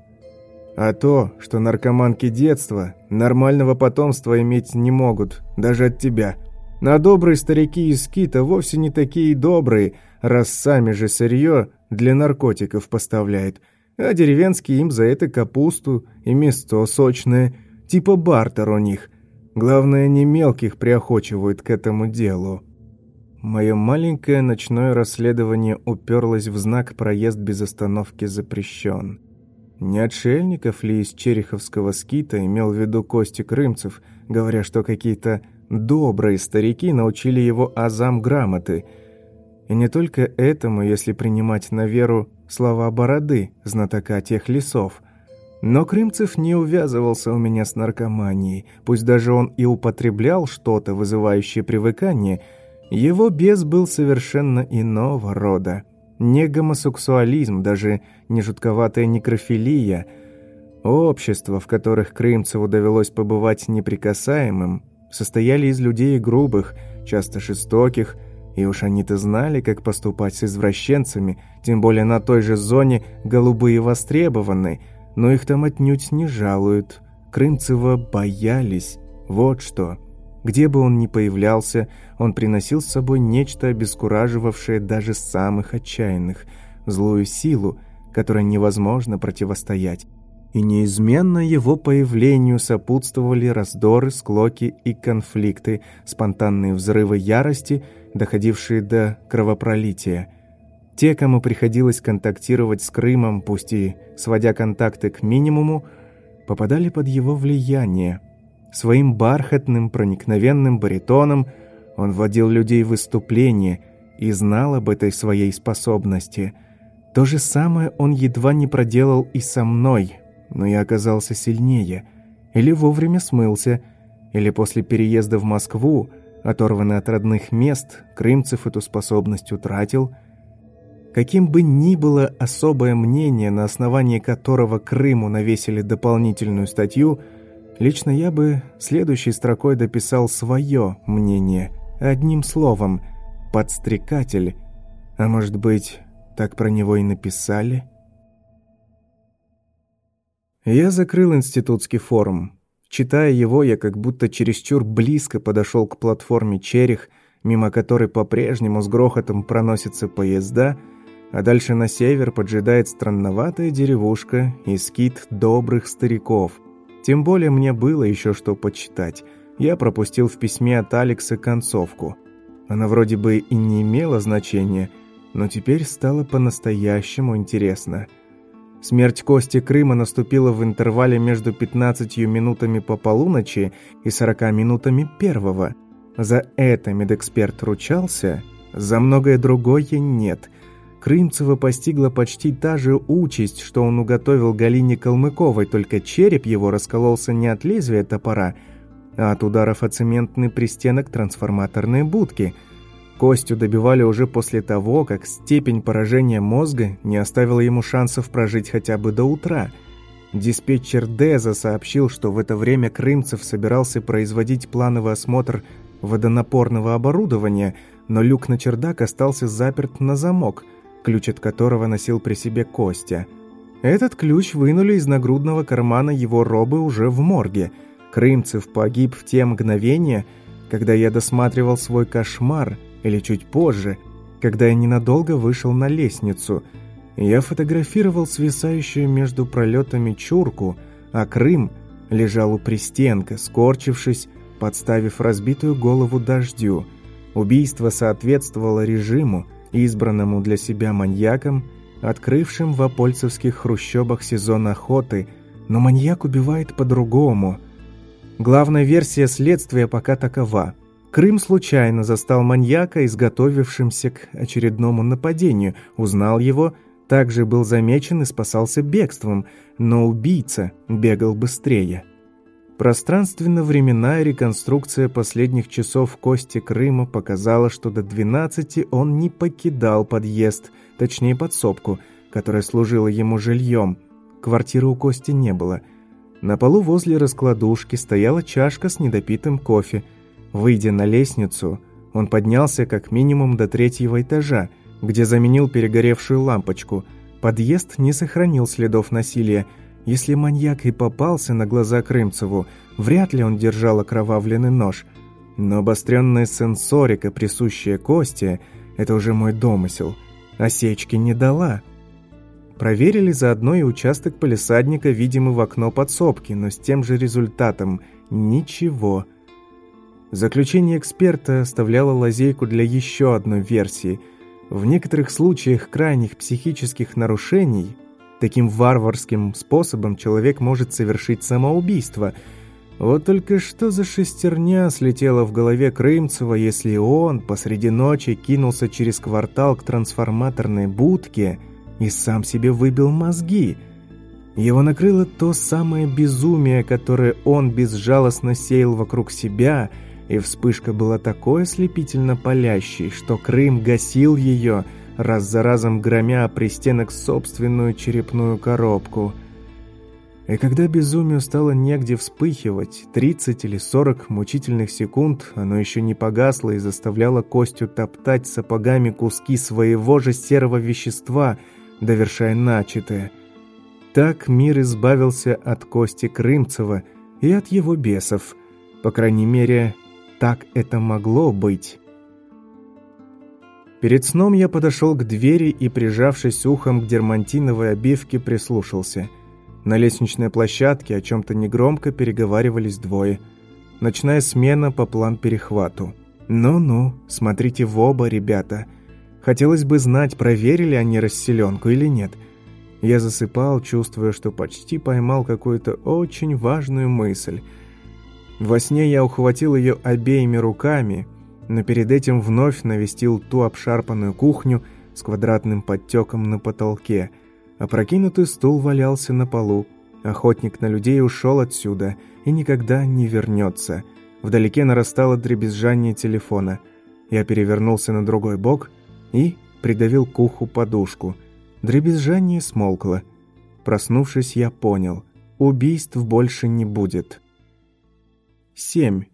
«А то, что наркоманки детства нормального потомства иметь не могут, даже от тебя». На добрые старики из Кита вовсе не такие добрые, раз сами же сырье для наркотиков поставляют, а деревенские им за это капусту и место сочное, типа бартер у них. Главное, не мелких приохочивают к этому делу. Мое маленькое ночное расследование уперлось в знак «Проезд без остановки запрещен». Не отшельников ли из Череховского скита имел в виду Костик Крымцев, говоря, что какие-то Добрые старики научили его азам грамоты. И не только этому, если принимать на веру слова Бороды, знатока тех лесов. Но Крымцев не увязывался у меня с наркоманией, пусть даже он и употреблял что-то, вызывающее привыкание, его бес был совершенно иного рода. Не гомосексуализм, даже не жутковатая некрофилия. Общество, в которых Крымцеву довелось побывать неприкасаемым, состояли из людей грубых, часто жестоких, и уж они-то знали, как поступать с извращенцами, тем более на той же зоне голубые востребованы, но их там отнюдь не жалуют. Крымцева боялись. Вот что. Где бы он ни появлялся, он приносил с собой нечто обескураживавшее даже самых отчаянных, злую силу, которой невозможно противостоять и неизменно его появлению сопутствовали раздоры, склоки и конфликты, спонтанные взрывы ярости, доходившие до кровопролития. Те, кому приходилось контактировать с Крымом, пусть и сводя контакты к минимуму, попадали под его влияние. Своим бархатным, проникновенным баритоном он вводил людей в выступление и знал об этой своей способности. То же самое он едва не проделал и со мной – но я оказался сильнее, или вовремя смылся, или после переезда в Москву, оторванный от родных мест, Крымцев эту способность утратил. Каким бы ни было особое мнение, на основании которого Крыму навесили дополнительную статью, лично я бы следующей строкой дописал свое мнение, одним словом «подстрекатель», а может быть, так про него и написали – я закрыл институтский форум. Читая его, я как будто чересчур близко подошел к платформе «Черех», мимо которой по-прежнему с грохотом проносятся поезда, а дальше на север поджидает странноватая деревушка и скит добрых стариков. Тем более мне было еще что почитать. Я пропустил в письме от Алекса концовку. Она вроде бы и не имела значения, но теперь стало по-настоящему интересно – Смерть Кости Крыма наступила в интервале между 15 минутами по полуночи и 40 минутами первого. За это медэксперт ручался, за многое другое нет. Крымцева постигла почти та же участь, что он уготовил Галине Калмыковой, только череп его раскололся не от лезвия топора, а от ударов о цементный пристенок трансформаторной будки. Костю добивали уже после того, как степень поражения мозга не оставила ему шансов прожить хотя бы до утра. Диспетчер Деза сообщил, что в это время Крымцев собирался производить плановый осмотр водонапорного оборудования, но люк на чердак остался заперт на замок, ключ от которого носил при себе Костя. Этот ключ вынули из нагрудного кармана его робы уже в морге – Крымцев погиб в те мгновения, когда я досматривал свой кошмар, или чуть позже, когда я ненадолго вышел на лестницу. Я фотографировал свисающую между пролетами чурку, а Крым лежал у пристенка, скорчившись, подставив разбитую голову дождю. Убийство соответствовало режиму, избранному для себя маньяком, открывшим в апольцевских хрущобах сезон охоты, но маньяк убивает по-другому – Главная версия следствия пока такова. Крым случайно застал маньяка, изготовившимся к очередному нападению, узнал его, также был замечен и спасался бегством, но убийца бегал быстрее. Пространственно-временная реконструкция последних часов Кости Крыма показала, что до 12 он не покидал подъезд, точнее подсобку, которая служила ему жильем. Квартиры у Кости не было – на полу возле раскладушки стояла чашка с недопитым кофе. Выйдя на лестницу, он поднялся как минимум до третьего этажа, где заменил перегоревшую лампочку. Подъезд не сохранил следов насилия. Если маньяк и попался на глаза Крымцеву, вряд ли он держал окровавленный нож. Но обостренная сенсорика, присущая Косте, это уже мой домысел. Осечки не дала. Проверили заодно и участок полисадника, видимый в окно подсобки, но с тем же результатом – ничего. Заключение эксперта оставляло лазейку для еще одной версии. В некоторых случаях крайних психических нарушений таким варварским способом человек может совершить самоубийство. Вот только что за шестерня слетела в голове Крымцева, если он посреди ночи кинулся через квартал к трансформаторной будке – и сам себе выбил мозги. Его накрыло то самое безумие, которое он безжалостно сеял вокруг себя, и вспышка была такой ослепительно палящей, что Крым гасил ее, раз за разом громя при стенок собственную черепную коробку. И когда безумию стало негде вспыхивать, 30 или 40 мучительных секунд оно еще не погасло и заставляло Костю топтать сапогами куски своего же серого вещества – довершая начатое. Так мир избавился от Кости Крымцева и от его бесов. По крайней мере, так это могло быть. Перед сном я подошел к двери и, прижавшись ухом к дермантиновой обивке, прислушался. На лестничной площадке о чем-то негромко переговаривались двое. Ночная смена по план перехвату. «Ну-ну, смотрите в оба, ребята», Хотелось бы знать, проверили они расселенку или нет. Я засыпал, чувствуя, что почти поймал какую-то очень важную мысль. Во сне я ухватил ее обеими руками, но перед этим вновь навестил ту обшарпанную кухню с квадратным подтеком на потолке. Опрокинутый стул валялся на полу. Охотник на людей ушел отсюда и никогда не вернется. Вдалеке нарастало дребезжание телефона. Я перевернулся на другой бок — и придавил к уху подушку. Дребезжание смолкло. Проснувшись, я понял. Убийств больше не будет. 7.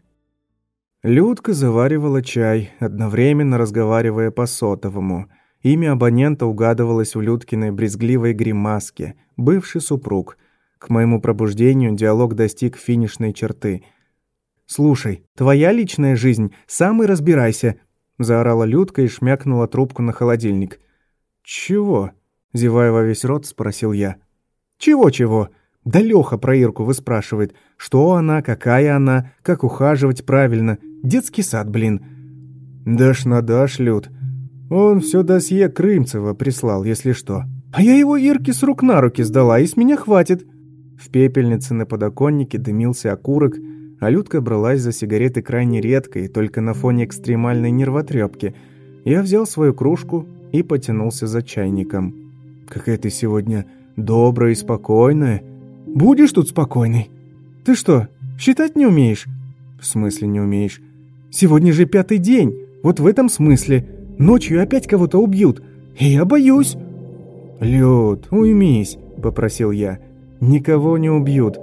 Людка заваривала чай, одновременно разговаривая по сотовому. Имя абонента угадывалось в Людкиной брезгливой гримаске. Бывший супруг. К моему пробуждению диалог достиг финишной черты. «Слушай, твоя личная жизнь, сам и разбирайся», Заорала Людка и шмякнула трубку на холодильник. «Чего?» – зевая во весь рот, спросил я. «Чего-чего?» Да Леха про Ирку выспрашивает, что она, какая она, как ухаживать правильно. Детский сад, блин. Дашь на дашь, Люд. Он все досье Крымцева прислал, если что. А я его Ирке с рук на руки сдала, и с меня хватит. В пепельнице на подоконнике дымился окурок, а Людка бралась за сигареты крайне редко и только на фоне экстремальной нервотрепки. Я взял свою кружку, и потянулся за чайником. «Какая ты сегодня добрая и спокойная. Будешь тут спокойный? Ты что, считать не умеешь?» «В смысле не умеешь? Сегодня же пятый день, вот в этом смысле. Ночью опять кого-то убьют, и я боюсь». «Люд, уймись», — попросил я. «Никого не убьют.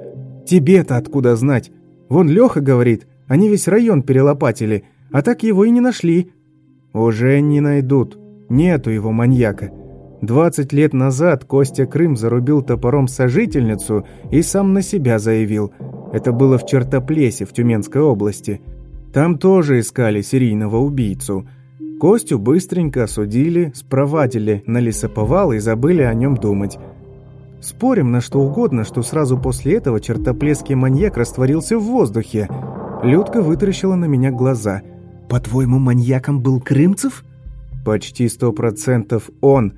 Тебе-то откуда знать? Вон Леха говорит, они весь район перелопатили, а так его и не нашли». «Уже не найдут. Нету его маньяка. Двадцать лет назад Костя Крым зарубил топором сожительницу и сам на себя заявил. Это было в Чертоплесе в Тюменской области. Там тоже искали серийного убийцу. Костю быстренько осудили, спровадили на лесоповал и забыли о нем думать. Спорим на что угодно, что сразу после этого чертоплесский маньяк растворился в воздухе. Людка вытаращила на меня глаза. «По-твоему, маньяком был Крымцев?» «Почти сто процентов он»,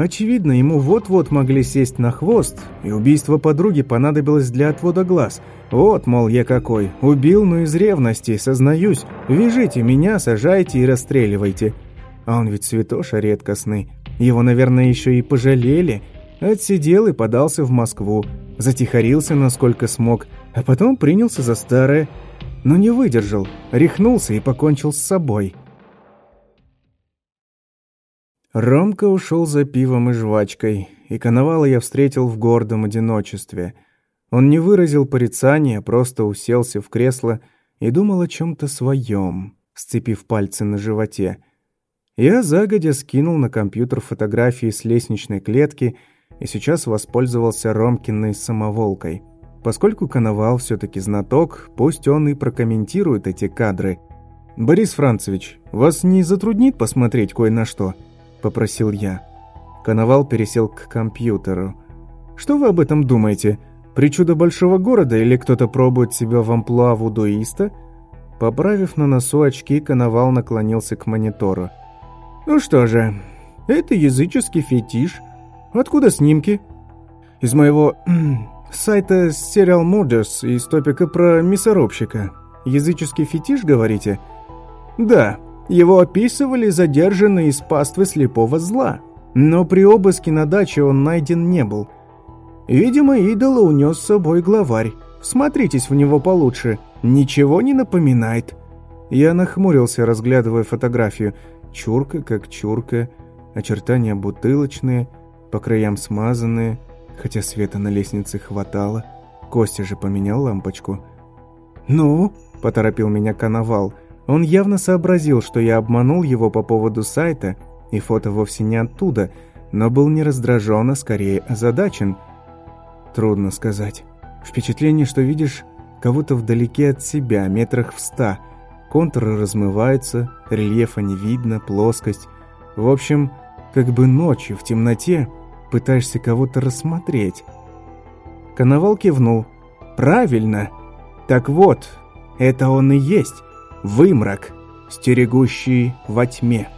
Очевидно, ему вот-вот могли сесть на хвост, и убийство подруги понадобилось для отвода глаз. Вот, мол, я какой. Убил, но из ревности, сознаюсь. Вяжите меня, сажайте и расстреливайте. А он ведь святоша редкостный. Его, наверное, еще и пожалели. Отсидел и подался в Москву. Затихарился, насколько смог. А потом принялся за старое. Но не выдержал. Рехнулся и покончил с собой. Ромка ушел за пивом и жвачкой, и Коновала я встретил в гордом одиночестве. Он не выразил порицания, просто уселся в кресло и думал о чем-то своем, сцепив пальцы на животе. Я загодя скинул на компьютер фотографии с лестничной клетки и сейчас воспользовался Ромкиной самоволкой. Поскольку Коновал все-таки знаток, пусть он и прокомментирует эти кадры. «Борис Францевич, вас не затруднит посмотреть кое на что?» – попросил я. Коновал пересел к компьютеру. «Что вы об этом думаете? Причуда большого города или кто-то пробует себя в амплуа вудуиста?» Поправив на носу очки, Коновал наклонился к монитору. «Ну что же, это языческий фетиш. Откуда снимки?» «Из моего сайта Serial Murders из топика про мясорубщика. Языческий фетиш, говорите?» «Да». Его описывали задержанный из паствы слепого зла. Но при обыске на даче он найден не был. Видимо, идола унес с собой главарь. Смотритесь в него получше. Ничего не напоминает. Я нахмурился, разглядывая фотографию. Чурка как чурка. Очертания бутылочные, по краям смазанные, хотя света на лестнице хватало. Костя же поменял лампочку. «Ну?» – поторопил меня Коновал – он явно сообразил, что я обманул его по поводу сайта, и фото вовсе не оттуда, но был не раздражен, а скорее озадачен. Трудно сказать. Впечатление, что видишь кого-то вдалеке от себя, метрах в ста. Контуры размываются, рельефа не видно, плоскость. В общем, как бы ночью в темноте пытаешься кого-то рассмотреть. Коновал кивнул. «Правильно! Так вот, это он и есть!» Вымрак, стерегущий во тьме.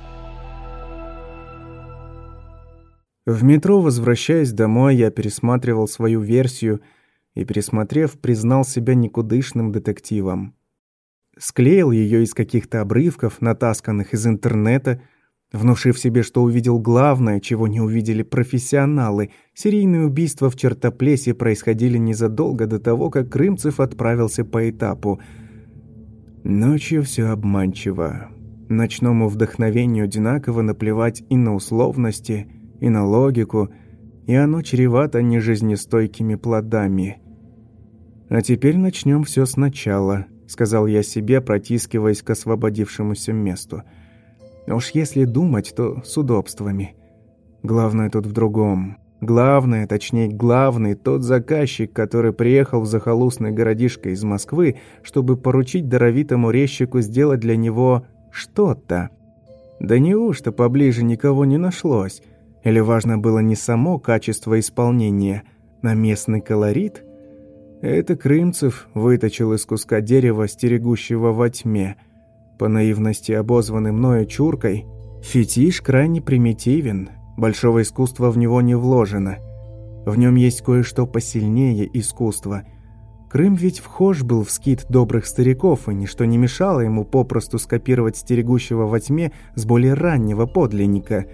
В метро, возвращаясь домой, я пересматривал свою версию и, пересмотрев, признал себя никудышным детективом. Склеил ее из каких-то обрывков, натасканных из интернета, внушив себе, что увидел главное, чего не увидели профессионалы. Серийные убийства в Чертоплесе происходили незадолго до того, как Крымцев отправился по этапу – Ночью все обманчиво. Ночному вдохновению одинаково наплевать и на условности, и на логику, и оно чревато нежизнестойкими плодами. «А теперь начнем все сначала», — сказал я себе, протискиваясь к освободившемуся месту. «Уж если думать, то с удобствами. Главное тут в другом. Главное, точнее главный, тот заказчик, который приехал в захолустный городишко из Москвы, чтобы поручить даровитому резчику сделать для него что-то. Да неужто поближе никого не нашлось? Или важно было не само качество исполнения, на местный колорит? Это Крымцев выточил из куска дерева, стерегущего во тьме. По наивности обозванный мною чуркой, фетиш крайне примитивен – Большого искусства в него не вложено. В нем есть кое-что посильнее искусства. Крым ведь вхож был в скит добрых стариков, и ничто не мешало ему попросту скопировать стерегущего во тьме с более раннего подлинника.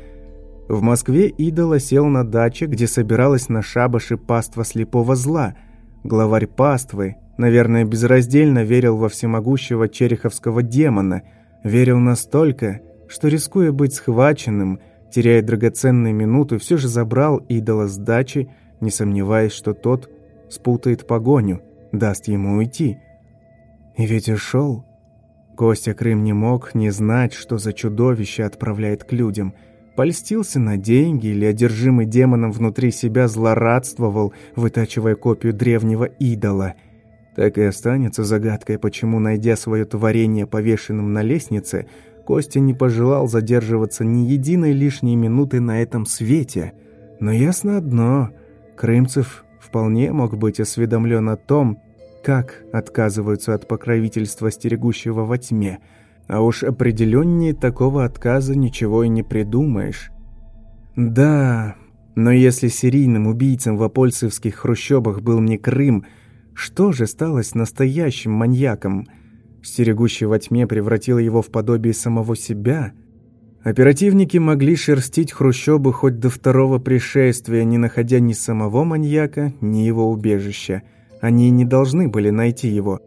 В Москве идол сел на даче, где собиралась на шабаше паства слепого зла. Главарь паствы, наверное, безраздельно верил во всемогущего череховского демона, верил настолько, что, рискуя быть схваченным, теряя драгоценные минуты, все же забрал идола с дачи, не сомневаясь, что тот спутает погоню, даст ему уйти. И ведь ушел. Костя Крым не мог не знать, что за чудовище отправляет к людям. Польстился на деньги или, одержимый демоном внутри себя, злорадствовал, вытачивая копию древнего идола. Так и останется загадкой, почему, найдя свое творение повешенным на лестнице, Костя не пожелал задерживаться ни единой лишней минуты на этом свете. Но ясно одно – Крымцев вполне мог быть осведомлен о том, как отказываются от покровительства стерегущего во тьме. А уж определеннее такого отказа ничего и не придумаешь. Да, но если серийным убийцам в апольцевских хрущобах был не Крым, что же стало с настоящим маньяком – Стерегущий во тьме превратил его в подобие самого себя. Оперативники могли шерстить хрущобы хоть до второго пришествия, не находя ни самого маньяка, ни его убежища. Они не должны были найти его.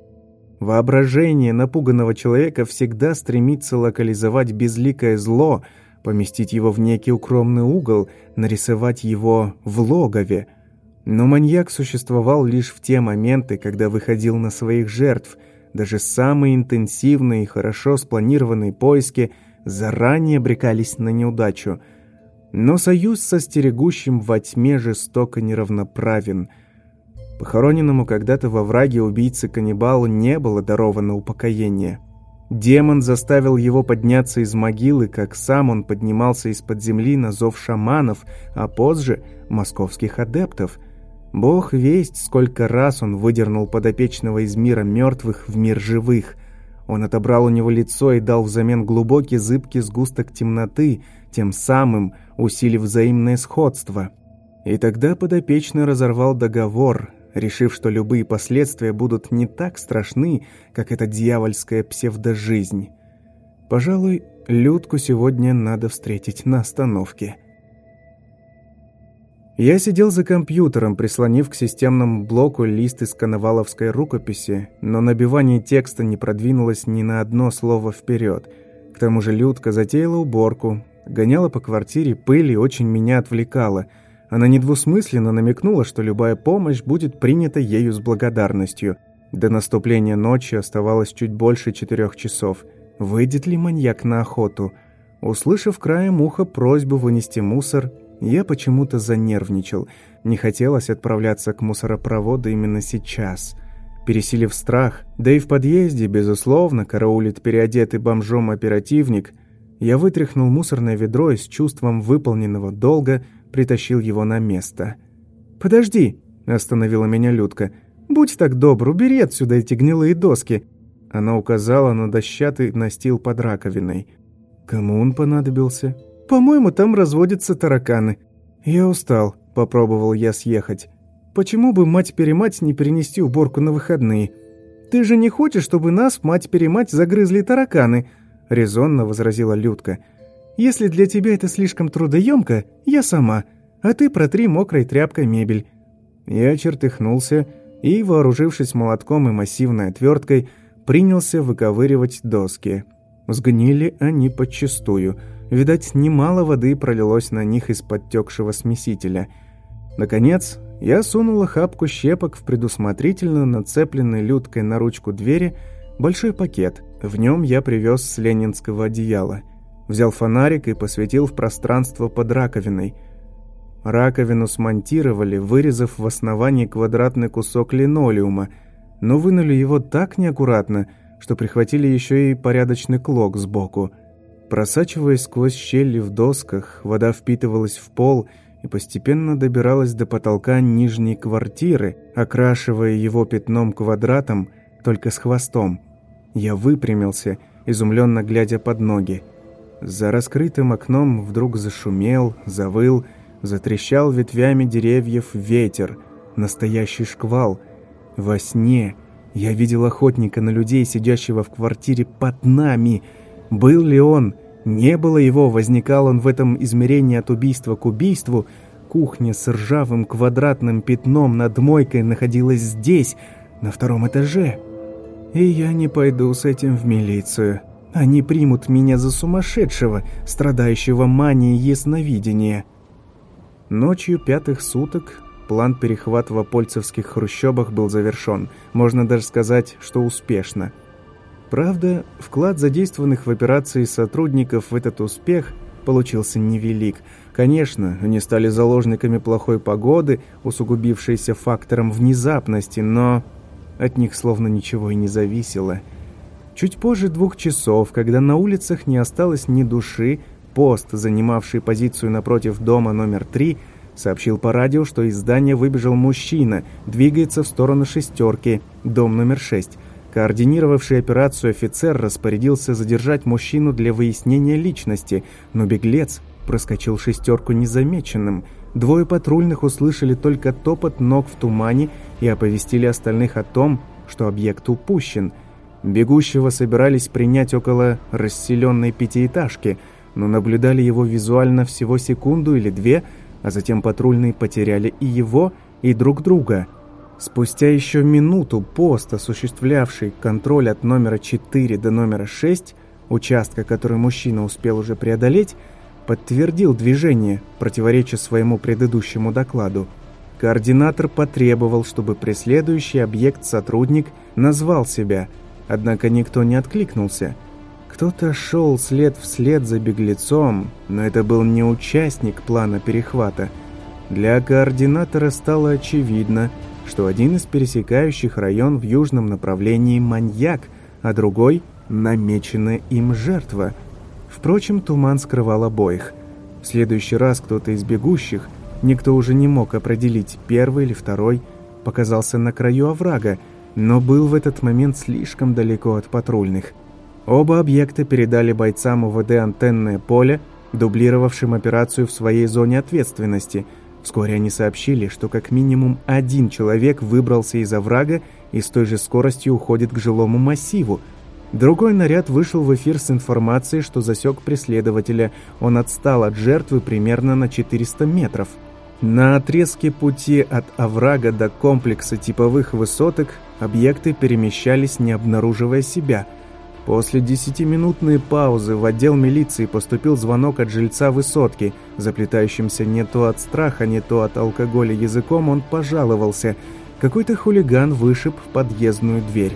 Воображение напуганного человека всегда стремится локализовать безликое зло, поместить его в некий укромный угол, нарисовать его в логове. Но маньяк существовал лишь в те моменты, когда выходил на своих жертв – даже самые интенсивные и хорошо спланированные поиски заранее обрекались на неудачу. Но союз со стерегущим во тьме жестоко неравноправен. Похороненному когда-то во враге убийцы-каннибалу не было даровано упокоение. Демон заставил его подняться из могилы, как сам он поднимался из-под земли на зов шаманов, а позже – московских адептов – Бог весть, сколько раз он выдернул подопечного из мира мертвых в мир живых. Он отобрал у него лицо и дал взамен глубокий зыбкий сгусток темноты, тем самым усилив взаимное сходство. И тогда подопечный разорвал договор, решив, что любые последствия будут не так страшны, как эта дьявольская псевдожизнь. Пожалуй, Людку сегодня надо встретить на остановке. Я сидел за компьютером, прислонив к системному блоку лист из коноваловской рукописи, но набивание текста не продвинулось ни на одно слово вперед. К тому же Людка затеяла уборку, гоняла по квартире пыль и очень меня отвлекала. Она недвусмысленно намекнула, что любая помощь будет принята ею с благодарностью. До наступления ночи оставалось чуть больше четырех часов. Выйдет ли маньяк на охоту? Услышав краем уха просьбу вынести мусор, я почему-то занервничал. Не хотелось отправляться к мусоропроводу именно сейчас. Пересилив страх, да и в подъезде, безусловно, караулит переодетый бомжом оперативник, я вытряхнул мусорное ведро и с чувством выполненного долга притащил его на место. «Подожди!» – остановила меня Людка. «Будь так добр, убери отсюда эти гнилые доски!» Она указала на дощатый настил под раковиной. «Кому он понадобился?» По-моему, там разводятся тараканы. Я устал, попробовал я съехать. Почему бы мать-перемать не перенести уборку на выходные? Ты же не хочешь, чтобы нас, мать-перемать, загрызли тараканы? Резонно возразила Людка. Если для тебя это слишком трудоемко, я сама, а ты протри мокрой тряпкой мебель. Я чертыхнулся и, вооружившись молотком и массивной отверткой, принялся выковыривать доски. Сгнили они подчистую – Видать, немало воды пролилось на них из подтекшего смесителя. Наконец, я сунул охапку щепок в предусмотрительно нацепленный люткой на ручку двери большой пакет. В нем я привез с ленинского одеяла. Взял фонарик и посветил в пространство под раковиной. Раковину смонтировали, вырезав в основании квадратный кусок линолеума, но вынули его так неаккуратно, что прихватили еще и порядочный клок сбоку – Просачиваясь сквозь щели в досках, вода впитывалась в пол и постепенно добиралась до потолка нижней квартиры, окрашивая его пятном квадратом, только с хвостом. Я выпрямился, изумленно глядя под ноги. За раскрытым окном вдруг зашумел, завыл, затрещал ветвями деревьев ветер, настоящий шквал. Во сне я видел охотника на людей, сидящего в квартире под нами. Был ли он Не было его, возникал он в этом измерении от убийства к убийству. Кухня с ржавым квадратным пятном над мойкой находилась здесь, на втором этаже. И я не пойду с этим в милицию. Они примут меня за сумасшедшего, страдающего манией ясновидения. Ночью пятых суток план перехвата в апольцевских хрущобах был завершен. Можно даже сказать, что успешно. Правда, вклад задействованных в операции сотрудников в этот успех получился невелик. Конечно, они стали заложниками плохой погоды, усугубившейся фактором внезапности, но от них словно ничего и не зависело. Чуть позже двух часов, когда на улицах не осталось ни души, пост, занимавший позицию напротив дома номер три, сообщил по радио, что из здания выбежал мужчина, двигается в сторону шестерки, дом номер шесть. Координировавший операцию офицер распорядился задержать мужчину для выяснения личности, но беглец проскочил шестерку незамеченным. Двое патрульных услышали только топот ног в тумане и оповестили остальных о том, что объект упущен. Бегущего собирались принять около расселенной пятиэтажки, но наблюдали его визуально всего секунду или две, а затем патрульные потеряли и его, и друг друга – Спустя еще минуту пост, осуществлявший контроль от номера 4 до номера 6, участка, который мужчина успел уже преодолеть, подтвердил движение, противореча своему предыдущему докладу. Координатор потребовал, чтобы преследующий объект сотрудник назвал себя, однако никто не откликнулся. Кто-то шел след вслед за беглецом, но это был не участник плана перехвата. Для координатора стало очевидно – что один из пересекающих район в южном направлении маньяк, а другой – намеченная им жертва. Впрочем, туман скрывал обоих. В следующий раз кто-то из бегущих, никто уже не мог определить, первый или второй, показался на краю оврага, но был в этот момент слишком далеко от патрульных. Оба объекта передали бойцам УВД антенное поле, дублировавшим операцию в своей зоне ответственности – Вскоре они сообщили, что как минимум один человек выбрался из оврага и с той же скоростью уходит к жилому массиву. Другой наряд вышел в эфир с информацией, что засек преследователя. Он отстал от жертвы примерно на 400 метров. На отрезке пути от оврага до комплекса типовых высоток объекты перемещались, не обнаруживая себя – После десятиминутной паузы в отдел милиции поступил звонок от жильца высотки. Заплетающимся не то от страха, не то от алкоголя языком он пожаловался. Какой-то хулиган вышиб в подъездную дверь.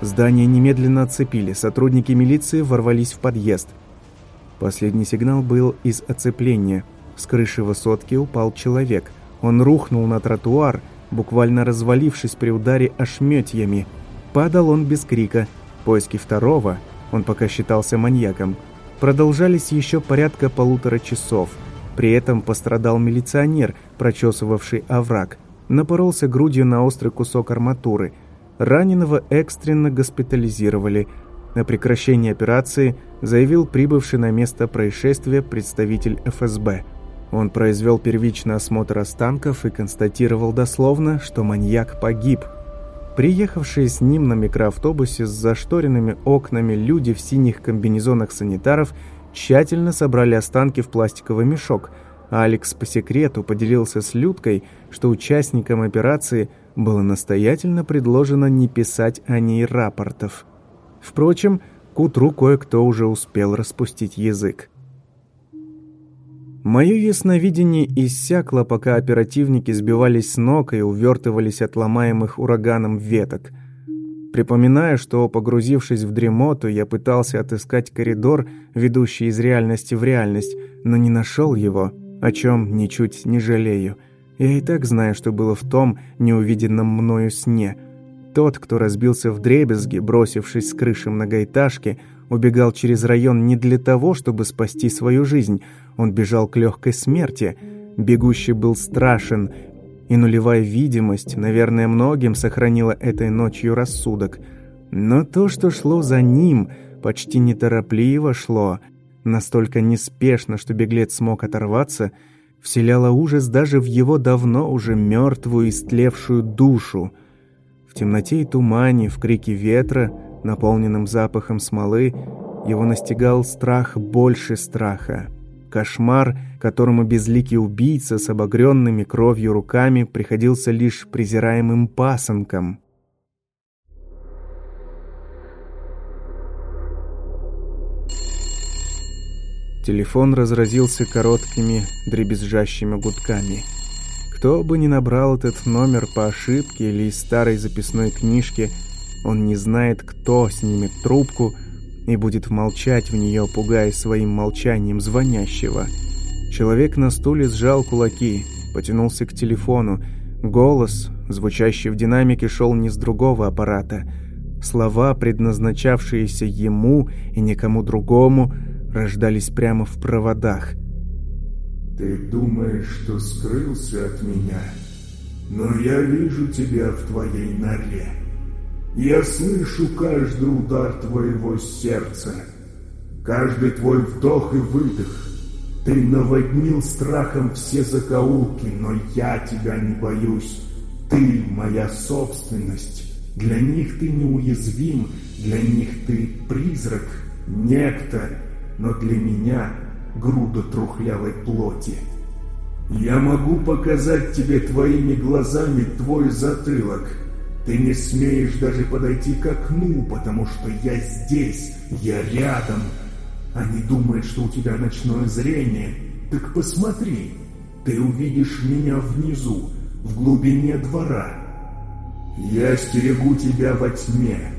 Здание немедленно оцепили, сотрудники милиции ворвались в подъезд. Последний сигнал был из оцепления. С крыши высотки упал человек. Он рухнул на тротуар, буквально развалившись при ударе ошметьями. Падал он без крика – Поиски второго, он пока считался маньяком, продолжались еще порядка полутора часов. При этом пострадал милиционер, прочесывавший овраг. Напоролся грудью на острый кусок арматуры. Раненого экстренно госпитализировали. На прекращение операции заявил прибывший на место происшествия представитель ФСБ. Он произвел первичный осмотр останков и констатировал дословно, что маньяк погиб – Приехавшие с ним на микроавтобусе с зашторенными окнами люди в синих комбинезонах санитаров тщательно собрали останки в пластиковый мешок, а Алекс по секрету поделился с Людкой, что участникам операции было настоятельно предложено не писать о ней рапортов. Впрочем, к утру кое-кто уже успел распустить язык. Мое ясновидение иссякло, пока оперативники сбивались с ног и увертывались от ломаемых ураганом веток. Припоминая, что, погрузившись в дремоту, я пытался отыскать коридор, ведущий из реальности в реальность, но не нашел его, о чем ничуть не жалею. Я и так знаю, что было в том неувиденном мною сне. Тот, кто разбился в дребезги, бросившись с крыши многоэтажки, убегал через район не для того, чтобы спасти свою жизнь. Он бежал к легкой смерти. Бегущий был страшен, и нулевая видимость, наверное, многим сохранила этой ночью рассудок. Но то, что шло за ним, почти неторопливо шло, настолько неспешно, что беглец смог оторваться, вселяло ужас даже в его давно уже мертвую, истлевшую душу. В темноте и тумане, в крике ветра — наполненным запахом смолы, Его настигал страх больше страха. Кошмар, которому безликий убийца с обогренными кровью руками приходился лишь презираемым пасынком. Телефон разразился короткими, дребезжащими гудками. Кто бы ни набрал этот номер по ошибке или из старой записной книжки, он не знает, кто снимет трубку и будет молчать в нее, пугая своим молчанием звонящего. Человек на стуле сжал кулаки, потянулся к телефону. Голос, звучащий в динамике, шел не с другого аппарата. Слова, предназначавшиеся ему и никому другому – рождались прямо в проводах. «Ты думаешь, что скрылся от меня, но я вижу тебя в твоей норе. Я слышу каждый удар твоего сердца, каждый твой вдох и выдох. Ты наводнил страхом все закоулки, но я тебя не боюсь. Ты моя собственность. Для них ты неуязвим, для них ты призрак, некто, но для меня груда трухлявой плоти. Я могу показать тебе твоими глазами твой затылок. Ты не смеешь даже подойти к окну, потому что я здесь, я рядом. Они думают, что у тебя ночное зрение. Так посмотри, ты увидишь меня внизу, в глубине двора. Я стерегу тебя во тьме,